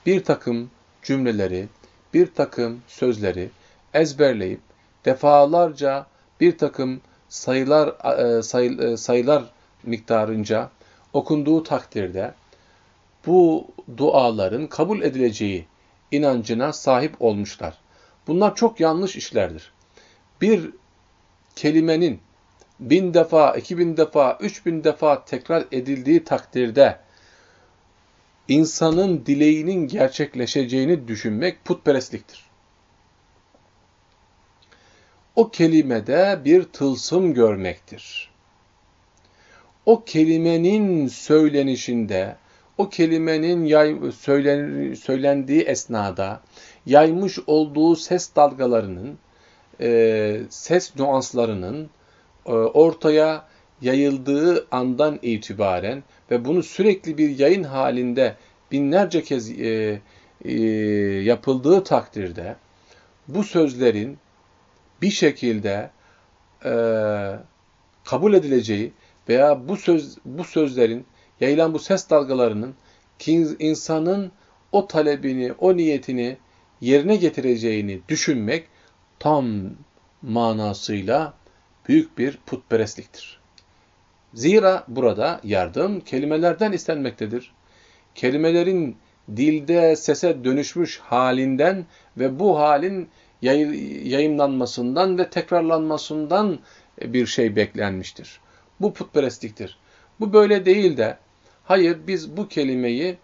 bir takım cümleleri, bir takım sözleri ezberleyip defalarca bir takım sayılar e, sayı, e, sayılar miktarınca okunduğu takdirde bu duaların kabul edileceği inancına sahip olmuşlar. Bunlar çok yanlış işlerdir. Bir kelimenin bin defa, iki bin defa, üç bin defa tekrar edildiği takdirde insanın dileğinin gerçekleşeceğini düşünmek putperestliktir. O kelimede bir tılsım görmektir. O kelimenin söylenişinde, o kelimenin yay, söylen, söylendiği esnada yaymış olduğu ses dalgalarının, e, ses nüanslarının ortaya yayıldığı andan itibaren ve bunu sürekli bir yayın halinde binlerce kez e, e, yapıldığı takdirde bu sözlerin bir şekilde e, kabul edileceği veya bu söz bu sözlerin yayılan bu ses dalgalarının insanın o talebini, o niyetini yerine getireceğini düşünmek tam manasıyla büyük bir putperestliktir. Zira burada yardım kelimelerden istenmektedir. Kelimelerin dilde sese dönüşmüş halinden ve bu halin yayınlanmasından ve tekrarlanmasından bir şey beklenmiştir. Bu putperestliktir. Bu böyle değil de hayır biz bu kelimeyi,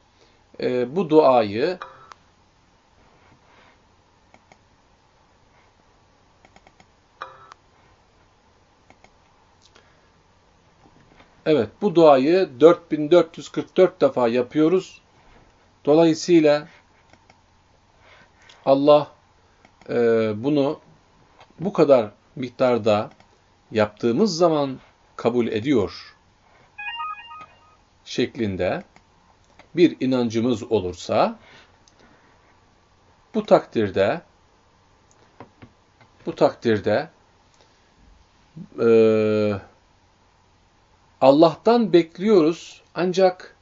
e, bu duayı Evet bu duayı 4444 defa yapıyoruz. Dolayısıyla Allah e, bunu bu kadar miktarda yaptığımız zaman kabul ediyor şeklinde bir inancımız olursa bu takdirde bu takdirde e, Allah'tan bekliyoruz ancak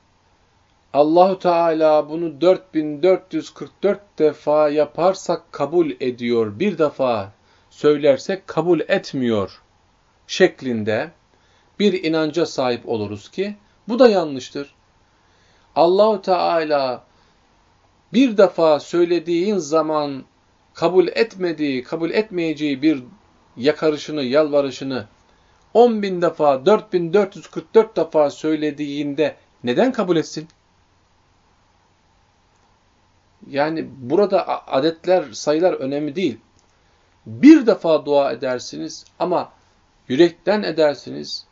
Allahu Teala bunu 4444 defa yaparsak kabul ediyor. Bir defa söylersek kabul etmiyor şeklinde bir inanca sahip oluruz ki bu da yanlıştır. Allahu Teala bir defa söylediğin zaman kabul etmediği, kabul etmeyeceği bir yakarışını, yalvarışını 10 bin defa, 4444 defa söylediğinde neden kabul etsin? Yani burada adetler, sayılar önemli değil. Bir defa dua edersiniz ama yürekten edersiniz,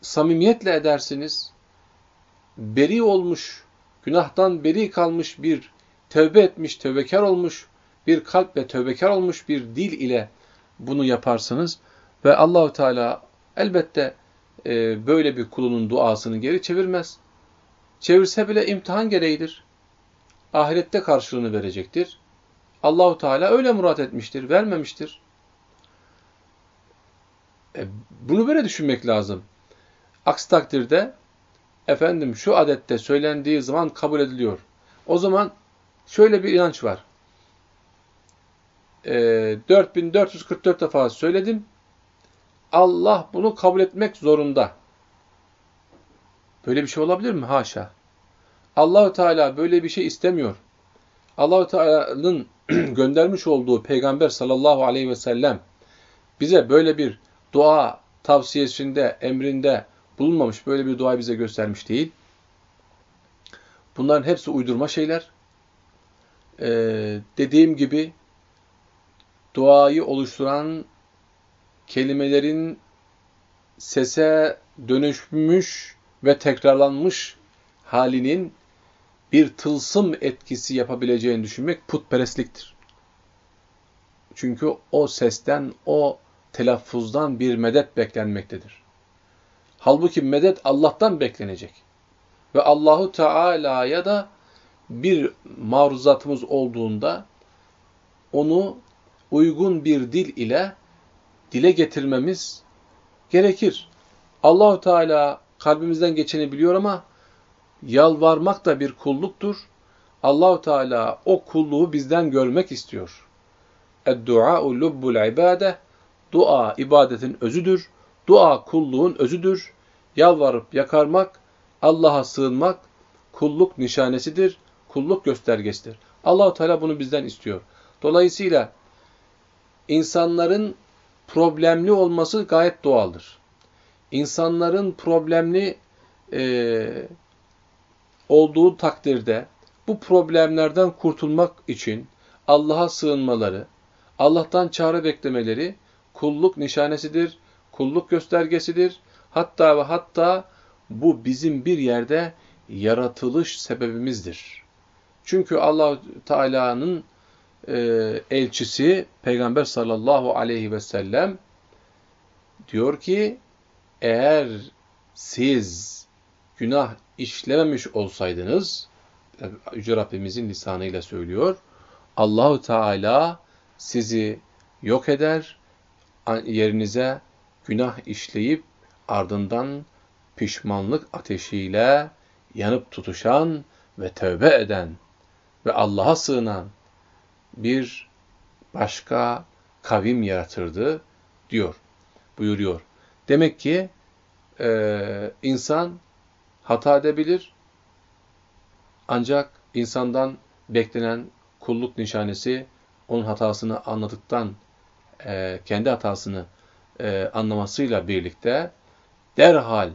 samimiyetle edersiniz, beri olmuş, günahtan beri kalmış bir, tövbe etmiş, tövbekar olmuş bir kalp ve tövbekar olmuş bir dil ile bunu yaparsınız ve Allahu Teala elbette e, böyle bir kulunun duasını geri çevirmez. Çevirse bile imtihan gereğidir. Ahirette karşılığını verecektir. Allahu Teala öyle murat etmiştir, vermemiştir. E, bunu böyle düşünmek lazım. Aksi takdirde efendim şu adette söylendiği zaman kabul ediliyor. O zaman şöyle bir inanç var. E, 4444 defa söyledim. Allah bunu kabul etmek zorunda. Böyle bir şey olabilir mi? Haşa. Allahu Teala böyle bir şey istemiyor. Allahu Teala'nın göndermiş olduğu peygamber sallallahu aleyhi ve sellem bize böyle bir dua tavsiyesinde, emrinde bulunmamış, böyle bir dua bize göstermiş değil. Bunların hepsi uydurma şeyler. Ee, dediğim gibi duayı oluşturan kelimelerin sese dönüşmüş ve tekrarlanmış halinin bir tılsım etkisi yapabileceğini düşünmek putperestliktir. Çünkü o sesten, o telaffuzdan bir medet beklenmektedir. Halbuki medet Allah'tan beklenecek. Ve Allahu Teala'ya da bir maruzatımız olduğunda onu uygun bir dil ile dile getirmemiz gerekir. Allahu Teala kalbimizden geçeni biliyor ama yalvarmak da bir kulluktur. Allahu Teala o kulluğu bizden görmek istiyor. Lubbul ibade. Dua ibadetin özüdür. Dua kulluğun özüdür. Yalvarıp yakarmak, Allah'a sığınmak kulluk nişanesidir, kulluk göstergesidir. Allahu Teala bunu bizden istiyor. Dolayısıyla insanların problemli olması gayet doğaldır. İnsanların problemli e, olduğu takdirde bu problemlerden kurtulmak için Allah'a sığınmaları, Allah'tan çare beklemeleri kulluk nişanesidir, kulluk göstergesidir. Hatta ve hatta bu bizim bir yerde yaratılış sebebimizdir. Çünkü Allah Teala'nın e, elçisi Peygamber sallallahu aleyhi ve sellem diyor ki eğer siz günah işlememiş olsaydınız Yüce Rabbimizin lisanıyla söylüyor Allahu Teala sizi yok eder yerinize günah işleyip ardından pişmanlık ateşiyle yanıp tutuşan ve tövbe eden ve Allah'a sığınan bir başka kavim yaratırdı diyor, buyuruyor. Demek ki e, insan hata edebilir ancak insandan beklenen kulluk nişanesi onun hatasını anladıktan, e, kendi hatasını e, anlamasıyla birlikte derhal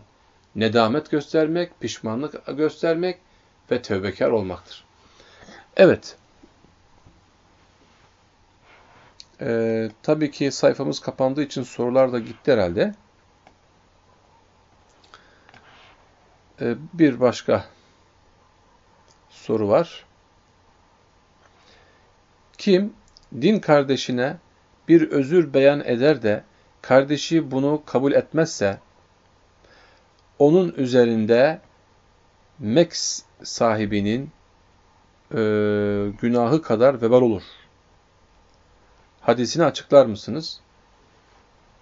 nedamet göstermek, pişmanlık göstermek ve tövbekar olmaktır. Evet. Ee, tabii ki sayfamız kapandığı için sorular da gitti herhalde. Ee, bir başka soru var. Kim din kardeşine bir özür beyan eder de kardeşi bunu kabul etmezse onun üzerinde meks sahibinin e, günahı kadar vebal olur. Hadisini açıklar mısınız?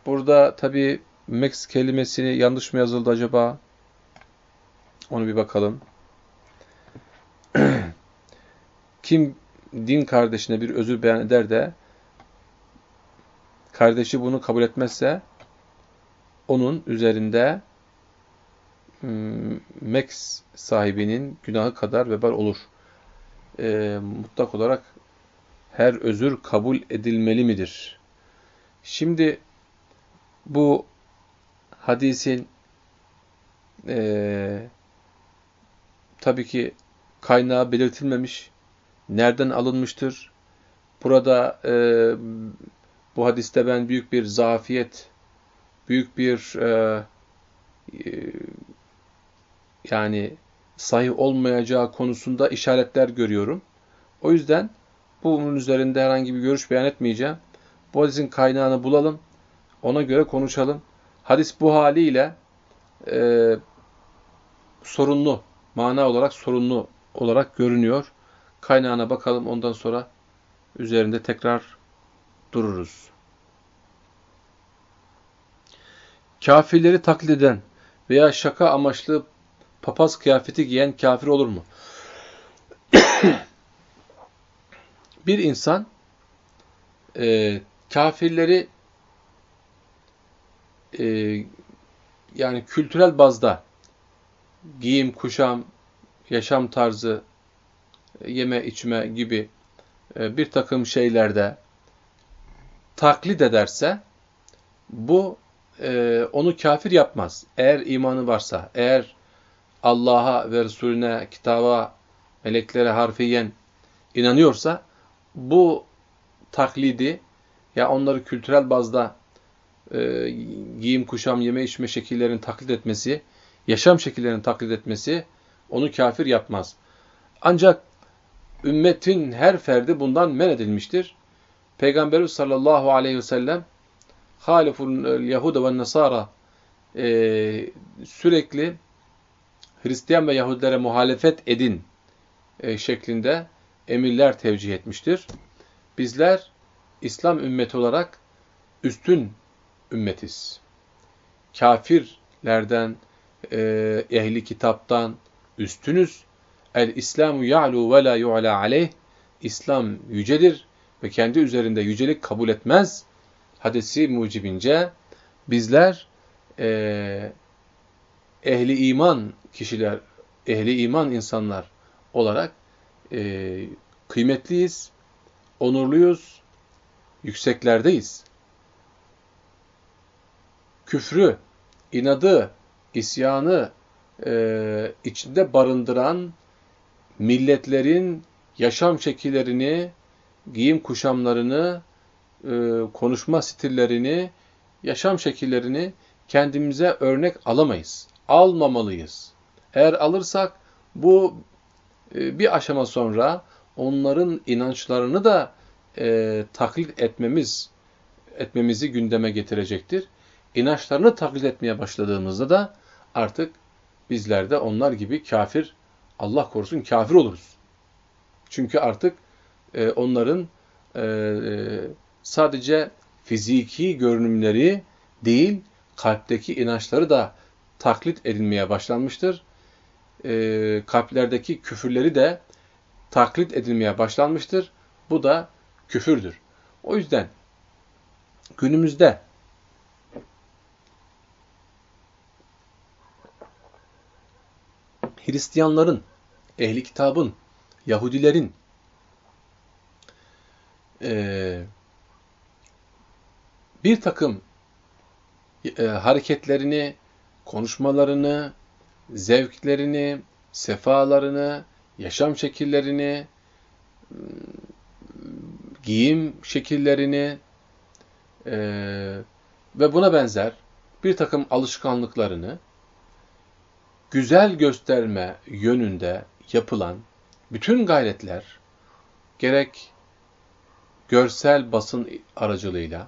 Burada tabi meks kelimesini yanlış mı yazıldı acaba? Onu bir bakalım. Kim din kardeşine bir özür beyan eder de kardeşi bunu kabul etmezse onun üzerinde hmm, meks sahibinin günahı kadar vebal olur. E, mutlak olarak her özür kabul edilmeli midir? Şimdi bu hadisin e, tabii ki kaynağı belirtilmemiş. Nereden alınmıştır? Burada e, bu hadiste ben büyük bir zafiyet, büyük bir e, e, yani sahih olmayacağı konusunda işaretler görüyorum. O yüzden bunun üzerinde herhangi bir görüş beyan etmeyeceğim. Bu hadisin kaynağını bulalım. Ona göre konuşalım. Hadis bu haliyle e, sorunlu, mana olarak sorunlu olarak görünüyor. Kaynağına bakalım ondan sonra üzerinde tekrar dururuz. Kafirleri taklit eden veya şaka amaçlı papaz kıyafeti giyen kafir olur mu? Bir insan e, kafirleri e, yani kültürel bazda giyim, kuşam, yaşam tarzı, yeme içme gibi e, bir takım şeylerde taklit ederse bu e, onu kafir yapmaz. Eğer imanı varsa, eğer Allah'a ve Resulüne, kitaba, meleklere harfiyen inanıyorsa bu taklidi ya onları kültürel bazda e, giyim, kuşam, yeme içme şekillerini taklit etmesi, yaşam şekillerini taklit etmesi onu kafir yapmaz. Ancak ümmetin her ferdi bundan men edilmiştir. Peygamberimiz sallallahu aleyhi ve sellem haliful Yahuda ve Nasara e, sürekli Hristiyan ve Yahudilere muhalefet edin e, şeklinde emirler tevcih etmiştir. Bizler İslam ümmeti olarak üstün ümmetiz. Kafirlerden, e, ehli kitaptan üstünüz. El İslamu ya'lu ve la yu'la aleyh. İslam yücedir ve kendi üzerinde yücelik kabul etmez. Hadisi mucibince bizler e, ehli iman kişiler, ehli iman insanlar olarak e, kıymetliyiz, onurluyuz, yükseklerdeyiz. Küfrü, inadı, isyanı e, içinde barındıran milletlerin yaşam şekillerini, giyim kuşamlarını, e, konuşma stillerini, yaşam şekillerini kendimize örnek alamayız. Almamalıyız. Eğer alırsak bu bir aşama sonra onların inançlarını da e, taklit etmemiz etmemizi gündeme getirecektir. İnançlarını taklit etmeye başladığımızda da artık bizler de onlar gibi kafir, Allah korusun kafir oluruz. Çünkü artık e, onların e, e, sadece fiziki görünümleri değil, kalpteki inançları da taklit edilmeye başlanmıştır. E, kalplerdeki küfürleri de taklit edilmeye başlanmıştır. Bu da küfürdür. O yüzden günümüzde Hristiyanların, ehli kitabın, Yahudilerin e, bir takım e, hareketlerini, konuşmalarını, zevklerini, sefalarını, yaşam şekillerini, giyim şekillerini e, ve buna benzer bir takım alışkanlıklarını güzel gösterme yönünde yapılan bütün gayretler gerek görsel basın aracılığıyla,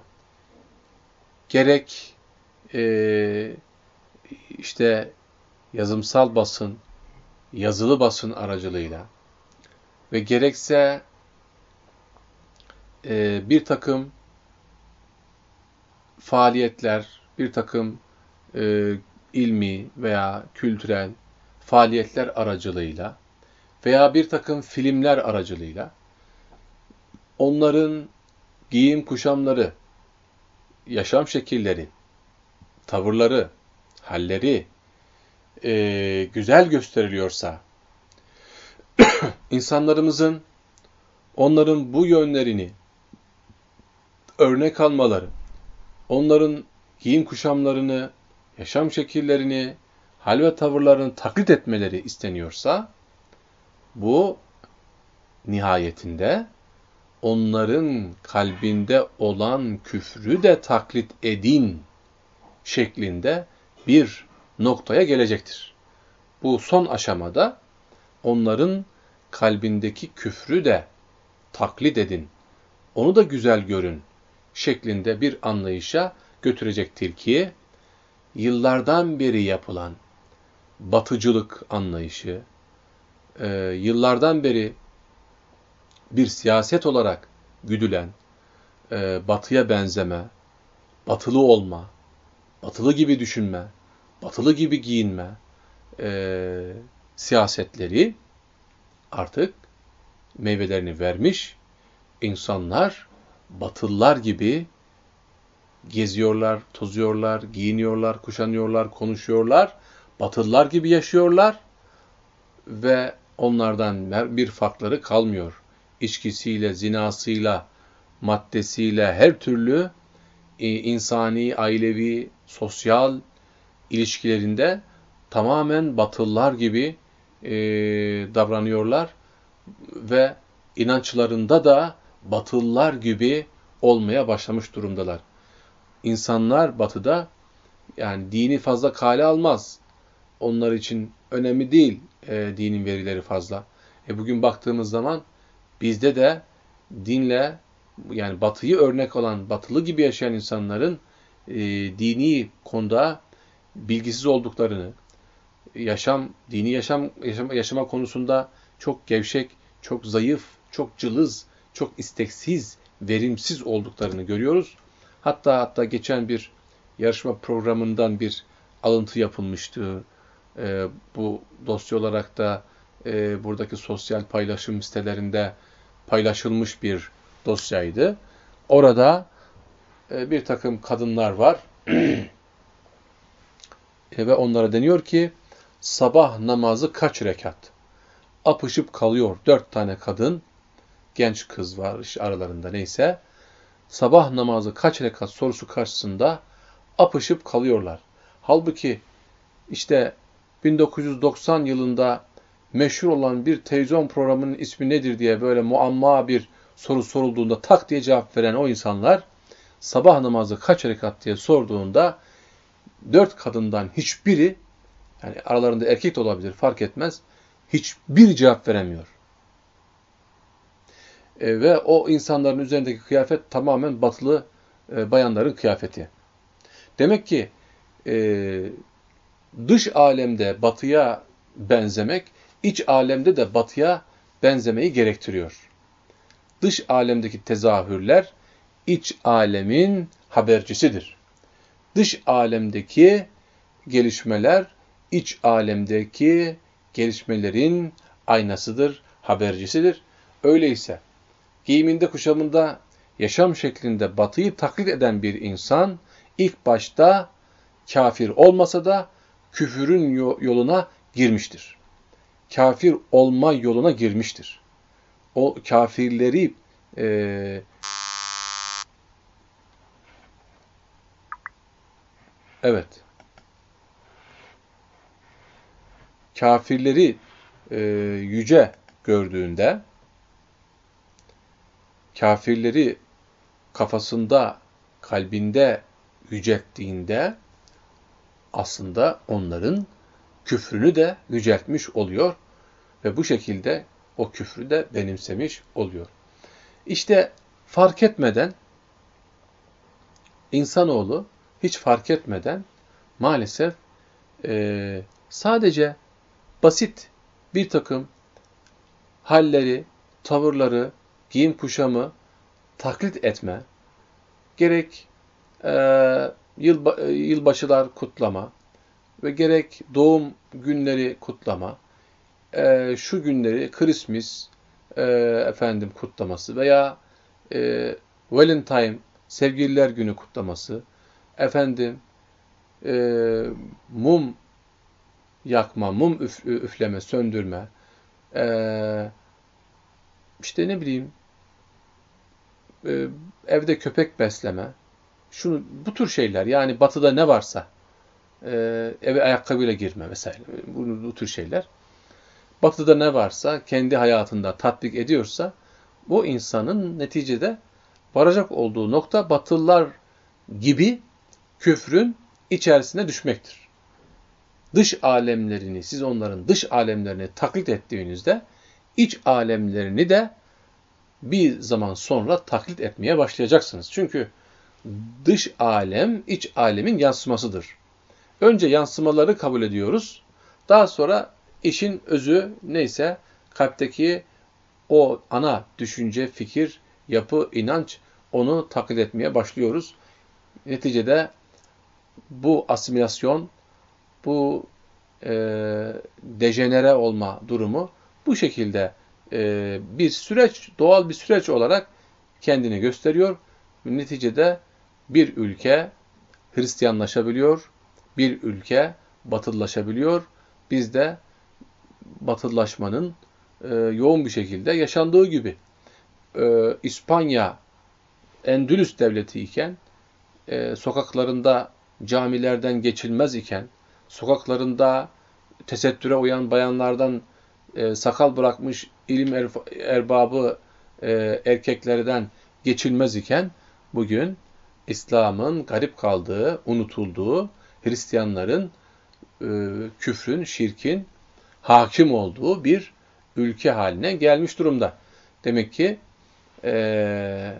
gerek e, işte yazımsal basın, yazılı basın aracılığıyla ve gerekse e, bir takım faaliyetler, bir takım e, ilmi veya kültürel faaliyetler aracılığıyla veya bir takım filmler aracılığıyla onların giyim kuşamları, yaşam şekilleri, tavırları, halleri e, güzel gösteriliyorsa, insanlarımızın onların bu yönlerini örnek almaları, onların giyim kuşamlarını, yaşam şekillerini, hal ve tavırlarını taklit etmeleri isteniyorsa, bu nihayetinde onların kalbinde olan küfrü de taklit edin şeklinde bir noktaya gelecektir. Bu son aşamada onların kalbindeki küfrü de taklit edin, onu da güzel görün şeklinde bir anlayışa götürecektir ki, yıllardan beri yapılan batıcılık anlayışı, e, yıllardan beri bir siyaset olarak güdülen e, batıya benzeme, batılı olma, batılı gibi düşünme, batılı gibi giyinme e, siyasetleri artık meyvelerini vermiş. İnsanlar batılılar gibi geziyorlar, tozuyorlar, giyiniyorlar, kuşanıyorlar, konuşuyorlar. Batılılar gibi yaşıyorlar ve onlardan bir farkları kalmıyor. İçkisiyle, zinasıyla, maddesiyle, her türlü e, insani, ailevi, sosyal ilişkilerinde tamamen batılılar gibi e, davranıyorlar ve inançlarında da batılılar gibi olmaya başlamış durumdalar. İnsanlar batıda yani dini fazla kale almaz. Onlar için önemli değil e, dinin verileri fazla. E bugün baktığımız zaman bizde de dinle yani batıyı örnek olan, batılı gibi yaşayan insanların e, dini konuda bilgisiz olduklarını, yaşam, dini yaşam, yaşam yaşama konusunda çok gevşek, çok zayıf, çok cılız, çok isteksiz, verimsiz olduklarını görüyoruz. Hatta hatta geçen bir yarışma programından bir alıntı yapılmıştı. E, bu dosya olarak da e, buradaki sosyal paylaşım sitelerinde paylaşılmış bir dosyaydı. Orada e, bir takım kadınlar var ve onlara deniyor ki sabah namazı kaç rekat? Apışıp kalıyor dört tane kadın, genç kız var aralarında neyse. Sabah namazı kaç rekat sorusu karşısında apışıp kalıyorlar. Halbuki işte 1990 yılında meşhur olan bir televizyon programının ismi nedir diye böyle muamma bir soru sorulduğunda tak diye cevap veren o insanlar sabah namazı kaç rekat diye sorduğunda dört kadından hiçbiri yani aralarında erkek de olabilir fark etmez hiçbir cevap veremiyor. E, ve o insanların üzerindeki kıyafet tamamen batılı e, bayanların kıyafeti. Demek ki e, dış alemde batıya benzemek, iç alemde de batıya benzemeyi gerektiriyor. Dış alemdeki tezahürler, iç alemin habercisidir. Dış alemdeki gelişmeler, iç alemdeki gelişmelerin aynasıdır, habercisidir. Öyleyse giyiminde, kuşamında, yaşam şeklinde batıyı taklit eden bir insan ilk başta kafir olmasa da küfürün yoluna girmiştir. Kafir olma yoluna girmiştir. O kafirleri e, evet kafirleri e, yüce gördüğünde kafirleri kafasında, kalbinde yücelttiğinde aslında onların küfrünü de yüceltmiş oluyor ve bu şekilde o küfrü de benimsemiş oluyor. İşte fark etmeden insanoğlu hiç fark etmeden maalesef e, sadece basit bir takım halleri, tavırları, giyim kuşamı taklit etme, gerek e, yıl, e, yılbaşılar kutlama ve gerek doğum günleri kutlama, e, şu günleri Christmas e, efendim kutlaması veya e, Valentine sevgililer günü kutlaması, efendim e, mum yakma, mum üf, üfleme, söndürme, e, işte ne bileyim e, evde köpek besleme, şunu bu tür şeyler. Yani batıda ne varsa e, eve ayakkabıyla girme vesaire bu, bu tür şeyler. Batıda ne varsa kendi hayatında tatbik ediyorsa bu insanın neticede varacak olduğu nokta batılılar gibi küfrün içerisine düşmektir. Dış alemlerini, siz onların dış alemlerini taklit ettiğinizde iç alemlerini de bir zaman sonra taklit etmeye başlayacaksınız. Çünkü dış alem, iç alemin yansımasıdır. Önce yansımaları kabul ediyoruz. Daha sonra işin özü neyse kalpteki o ana düşünce, fikir, yapı, inanç onu taklit etmeye başlıyoruz. Neticede bu asimilasyon, bu e, dejenere olma durumu bu şekilde e, bir süreç, doğal bir süreç olarak kendini gösteriyor. Neticede bir ülke Hristiyanlaşabiliyor, bir ülke batıllaşabiliyor. Biz de batıllaşmanın e, yoğun bir şekilde yaşandığı gibi e, İspanya Endülüs devleti iken e, sokaklarında camilerden geçilmez iken sokaklarında tesettüre uyan bayanlardan e, sakal bırakmış ilim er, erbabı e, erkeklerden geçilmez iken bugün İslam'ın garip kaldığı, unutulduğu, Hristiyanların e, küfrün, şirkin hakim olduğu bir ülke haline gelmiş durumda. Demek ki e,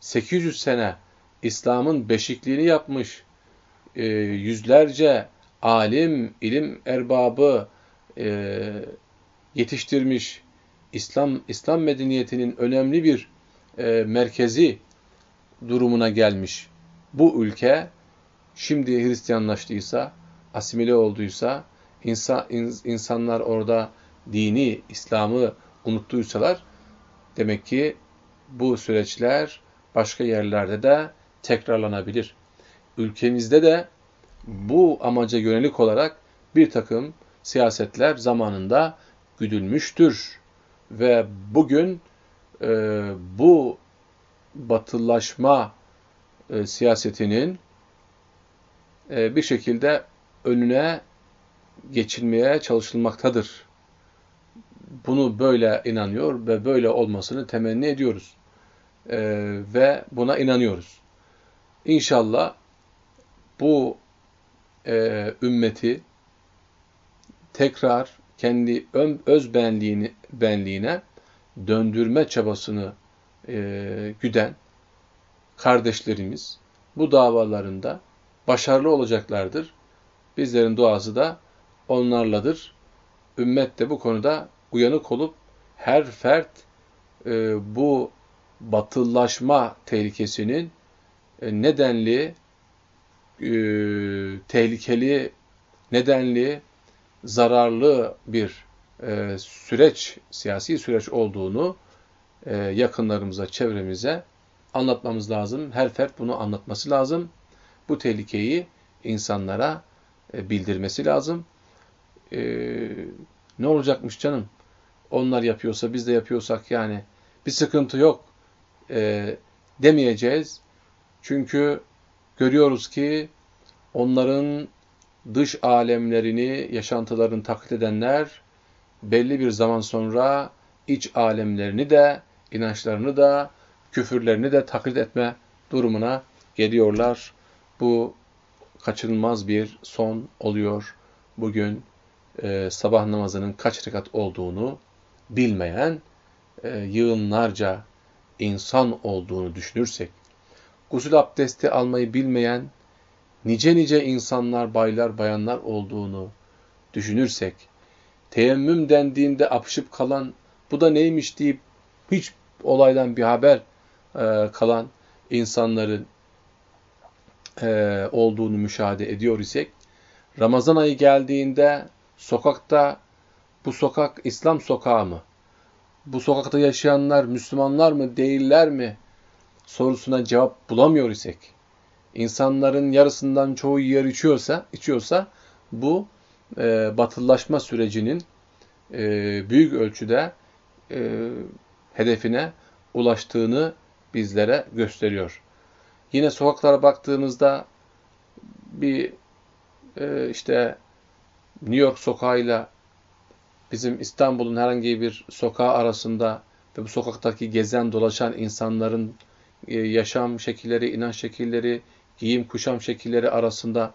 800 sene İslam'ın beşikliğini yapmış, e, yüzlerce alim, ilim erbabı e, yetiştirmiş, İslam İslam medeniyetinin önemli bir e, merkezi durumuna gelmiş bu ülke şimdi Hristiyanlaştıysa, asimile olduysa, insan, insanlar orada dini, İslam'ı unuttuysalar, demek ki bu süreçler başka yerlerde de tekrarlanabilir. Ülkemizde de bu amaca yönelik olarak bir takım siyasetler zamanında güdülmüştür. Ve bugün e, bu batıllaşma e, siyasetinin e, bir şekilde önüne geçilmeye çalışılmaktadır. Bunu böyle inanıyor ve böyle olmasını temenni ediyoruz. E, ve buna inanıyoruz. İnşallah bu e, ümmeti tekrar kendi öz benliğini, benliğine döndürme çabasını e, güden kardeşlerimiz bu davalarında başarılı olacaklardır. Bizlerin duası da onlarladır. Ümmet de bu konuda uyanık olup her fert e, bu batıllaşma tehlikesinin e, nedenli, e, tehlikeli, nedenli, zararlı bir e, süreç, siyasi süreç olduğunu e, yakınlarımıza, çevremize anlatmamız lazım. Her fert bunu anlatması lazım. Bu tehlikeyi insanlara e, bildirmesi lazım. E, ne olacakmış canım? Onlar yapıyorsa biz de yapıyorsak yani bir sıkıntı yok e, demeyeceğiz. Çünkü görüyoruz ki onların dış alemlerini, yaşantılarını taklit edenler belli bir zaman sonra iç alemlerini de, inançlarını da, küfürlerini de taklit etme durumuna geliyorlar. Bu kaçınılmaz bir son oluyor. Bugün e, sabah namazının kaç rekat olduğunu bilmeyen e, yığınlarca insan olduğunu düşünürsek, gusül abdesti almayı bilmeyen nice nice insanlar, baylar, bayanlar olduğunu düşünürsek, teyemmüm dendiğinde apışıp kalan, bu da neymiş deyip hiç olaydan bir haber e, kalan insanların e, olduğunu müşahede ediyor isek, Ramazan ayı geldiğinde sokakta bu sokak İslam sokağı mı? Bu sokakta yaşayanlar Müslümanlar mı değiller mi? Sorusuna cevap bulamıyor isek, insanların yarısından çoğu yer içiyorsa, içiyorsa bu e, batıllaşma sürecinin e, büyük ölçüde e, hedefine ulaştığını bizlere gösteriyor. Yine sokaklara baktığımızda bir e, işte New York sokağıyla bizim İstanbul'un herhangi bir sokağı arasında ve bu sokaktaki gezen dolaşan insanların yaşam şekilleri, inanç şekilleri, giyim kuşam şekilleri arasında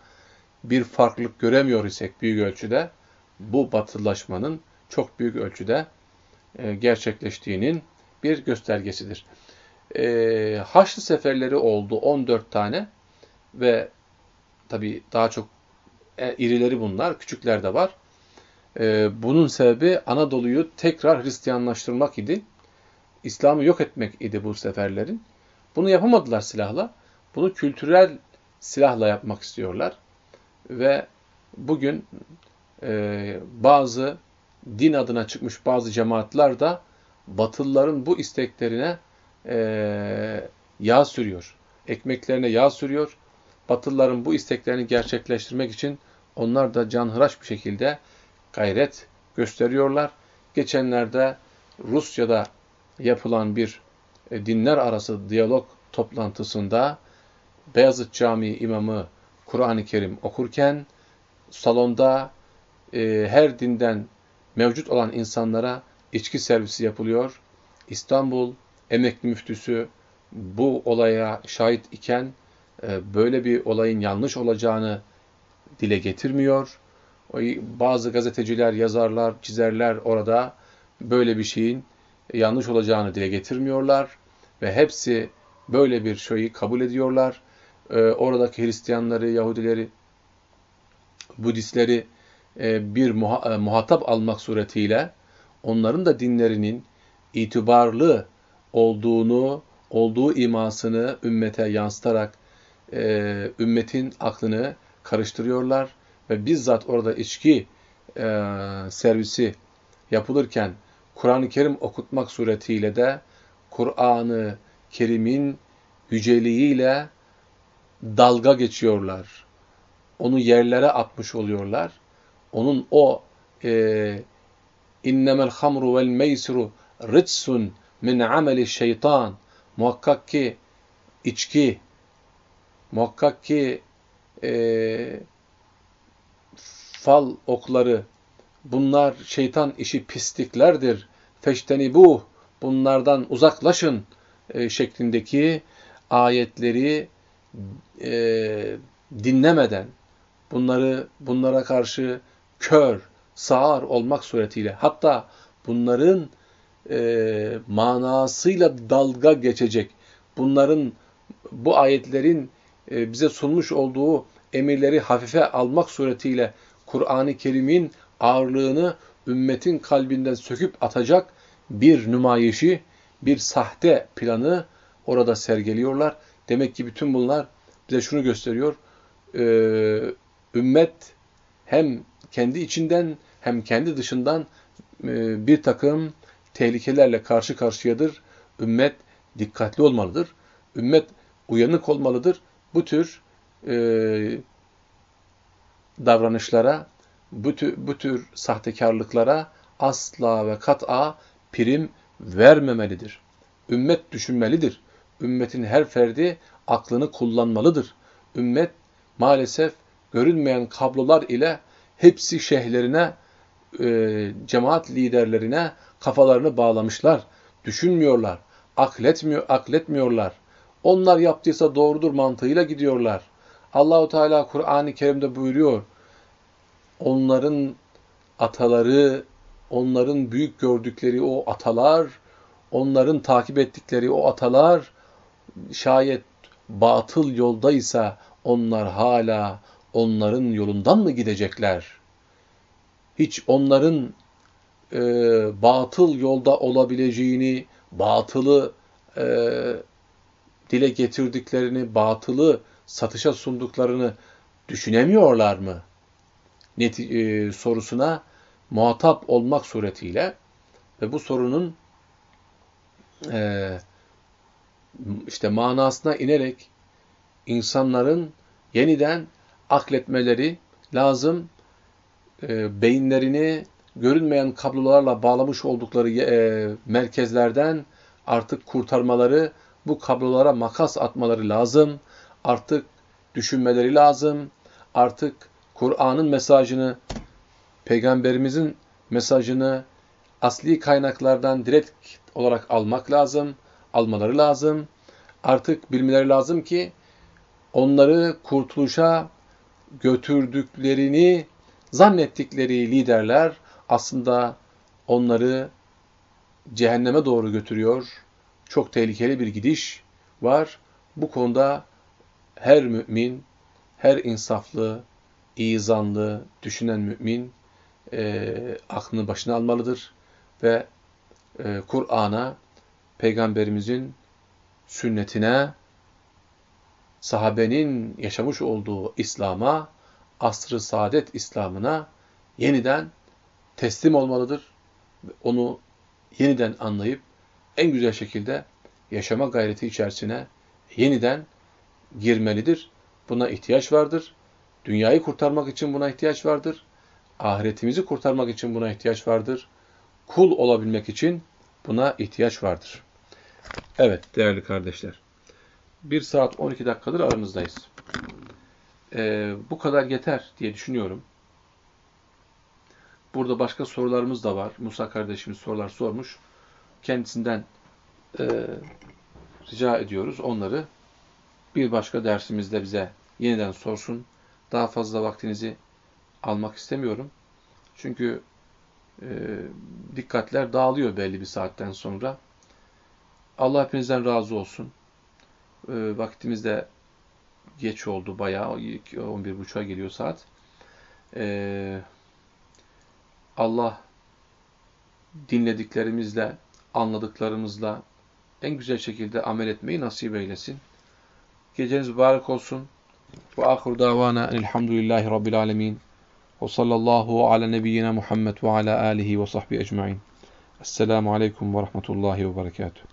bir farklılık göremiyor isek büyük ölçüde bu batılılaşmanın çok büyük ölçüde e, gerçekleştiğinin bir göstergesidir. E, Haçlı seferleri oldu 14 tane ve tabi daha çok e, irileri bunlar, küçükler de var. E, bunun sebebi Anadolu'yu tekrar Hristiyanlaştırmak idi. İslam'ı yok etmek idi bu seferlerin. Bunu yapamadılar silahla. Bunu kültürel silahla yapmak istiyorlar. Ve bugün e, bazı din adına çıkmış bazı cemaatler de Batılıların bu isteklerine e, yağ sürüyor. Ekmeklerine yağ sürüyor. Batılıların bu isteklerini gerçekleştirmek için onlar da canhıraş bir şekilde gayret gösteriyorlar. Geçenlerde Rusya'da yapılan bir e, dinler arası diyalog toplantısında Beyazıt Camii imamı Kur'an-ı Kerim okurken salonda e, her dinden mevcut olan insanlara içki servisi yapılıyor. İstanbul emekli müftüsü bu olaya şahit iken e, böyle bir olayın yanlış olacağını dile getirmiyor. Bazı gazeteciler, yazarlar, çizerler orada böyle bir şeyin yanlış olacağını dile getirmiyorlar ve hepsi böyle bir şeyi kabul ediyorlar. Ee, oradaki Hristiyanları, Yahudileri, Budistleri e, bir muha e, muhatap almak suretiyle onların da dinlerinin itibarlı olduğunu, olduğu imasını ümmete yansıtarak e, ümmetin aklını karıştırıyorlar ve bizzat orada içki e, servisi yapılırken Kur'an-ı Kerim okutmak suretiyle de Kur'an-ı Kerim'in yüceliğiyle dalga geçiyorlar. Onu yerlere atmış oluyorlar. Onun o e, innemel hamru vel meysiru ritsun min ameli şeytan muhakkak ki içki muhakkak ki e, fal okları bunlar şeytan işi pisliklerdir. Feşteni bu bunlardan uzaklaşın e, şeklindeki ayetleri e, dinlemeden bunları bunlara karşı kör, sağır olmak suretiyle hatta bunların e, manasıyla dalga geçecek, bunların bu ayetlerin e, bize sunmuş olduğu emirleri hafife almak suretiyle Kur'an-ı Kerim'in ağırlığını ümmetin kalbinden söküp atacak bir nümayişi, bir sahte planı orada sergiliyorlar. Demek ki bütün bunlar bize şunu gösteriyor. Ee, ümmet hem kendi içinden hem kendi dışından e, bir takım tehlikelerle karşı karşıyadır. Ümmet dikkatli olmalıdır. Ümmet uyanık olmalıdır. Bu tür e, davranışlara, bu tür, bu tür sahtekarlıklara asla ve kat'a prim vermemelidir. Ümmet düşünmelidir. Ümmetin her ferdi aklını kullanmalıdır. Ümmet maalesef görünmeyen kablolar ile hepsi şeyhlerine, e, cemaat liderlerine kafalarını bağlamışlar. Düşünmüyorlar, akletmiyor, akletmiyorlar. Onlar yaptıysa doğrudur mantığıyla gidiyorlar. Allahu Teala Kur'an-ı Kerim'de buyuruyor. Onların ataları, onların büyük gördükleri o atalar, onların takip ettikleri o atalar şayet batıl yoldaysa onlar hala onların yolundan mı gidecekler? Hiç onların e, batıl yolda olabileceğini, batılı e, dile getirdiklerini, batılı satışa sunduklarını düşünemiyorlar mı? Net, e, sorusuna muhatap olmak suretiyle ve bu sorunun e, işte manasına inerek insanların yeniden akletmeleri lazım. E, beyinlerini görünmeyen kablolarla bağlamış oldukları e, merkezlerden artık kurtarmaları, bu kablolara makas atmaları lazım. Artık düşünmeleri lazım. Artık Kur'an'ın mesajını, Peygamberimizin mesajını asli kaynaklardan direkt olarak almak lazım, almaları lazım. Artık bilmeleri lazım ki onları kurtuluşa götürdüklerini zannettikleri liderler aslında onları cehenneme doğru götürüyor. Çok tehlikeli bir gidiş var. Bu konuda her mümin, her insaflı, izanlı, düşünen mümin e, aklını başına almalıdır ve e, Kur'an'a, Peygamberimizin sünnetine, sahabenin yaşamış olduğu İslam'a, asr-ı saadet İslam'ına yeniden teslim olmalıdır. Onu yeniden anlayıp en güzel şekilde yaşama gayreti içerisine yeniden girmelidir. Buna ihtiyaç vardır. Dünyayı kurtarmak için buna ihtiyaç vardır. Ahiretimizi kurtarmak için buna ihtiyaç vardır. Kul olabilmek için buna ihtiyaç vardır. Evet değerli kardeşler. 1 saat 12 dakikadır aranızdayız. Ee, bu kadar yeter diye düşünüyorum. Burada başka sorularımız da var. Musa kardeşimiz sorular sormuş. Kendisinden e, rica ediyoruz. Onları bir başka dersimizde bize yeniden sorsun. Daha fazla vaktinizi almak istemiyorum. Çünkü e, dikkatler dağılıyor belli bir saatten sonra. Allah hepinizden razı olsun. E, vaktimiz de geç oldu bayağı. 11.30'a geliyor saat. E, Allah dinlediklerimizle, anladıklarımızla en güzel şekilde amel etmeyi nasip eylesin. Geceniz mübarek olsun. Ve ahir davana elhamdülillahi rabbil alemin. Ve sallallahu ala nebiyyina Muhammed ve ala alihi ve sahbihi ecma'in. Esselamu aleyküm ve rahmetullahi ve berekatuhu.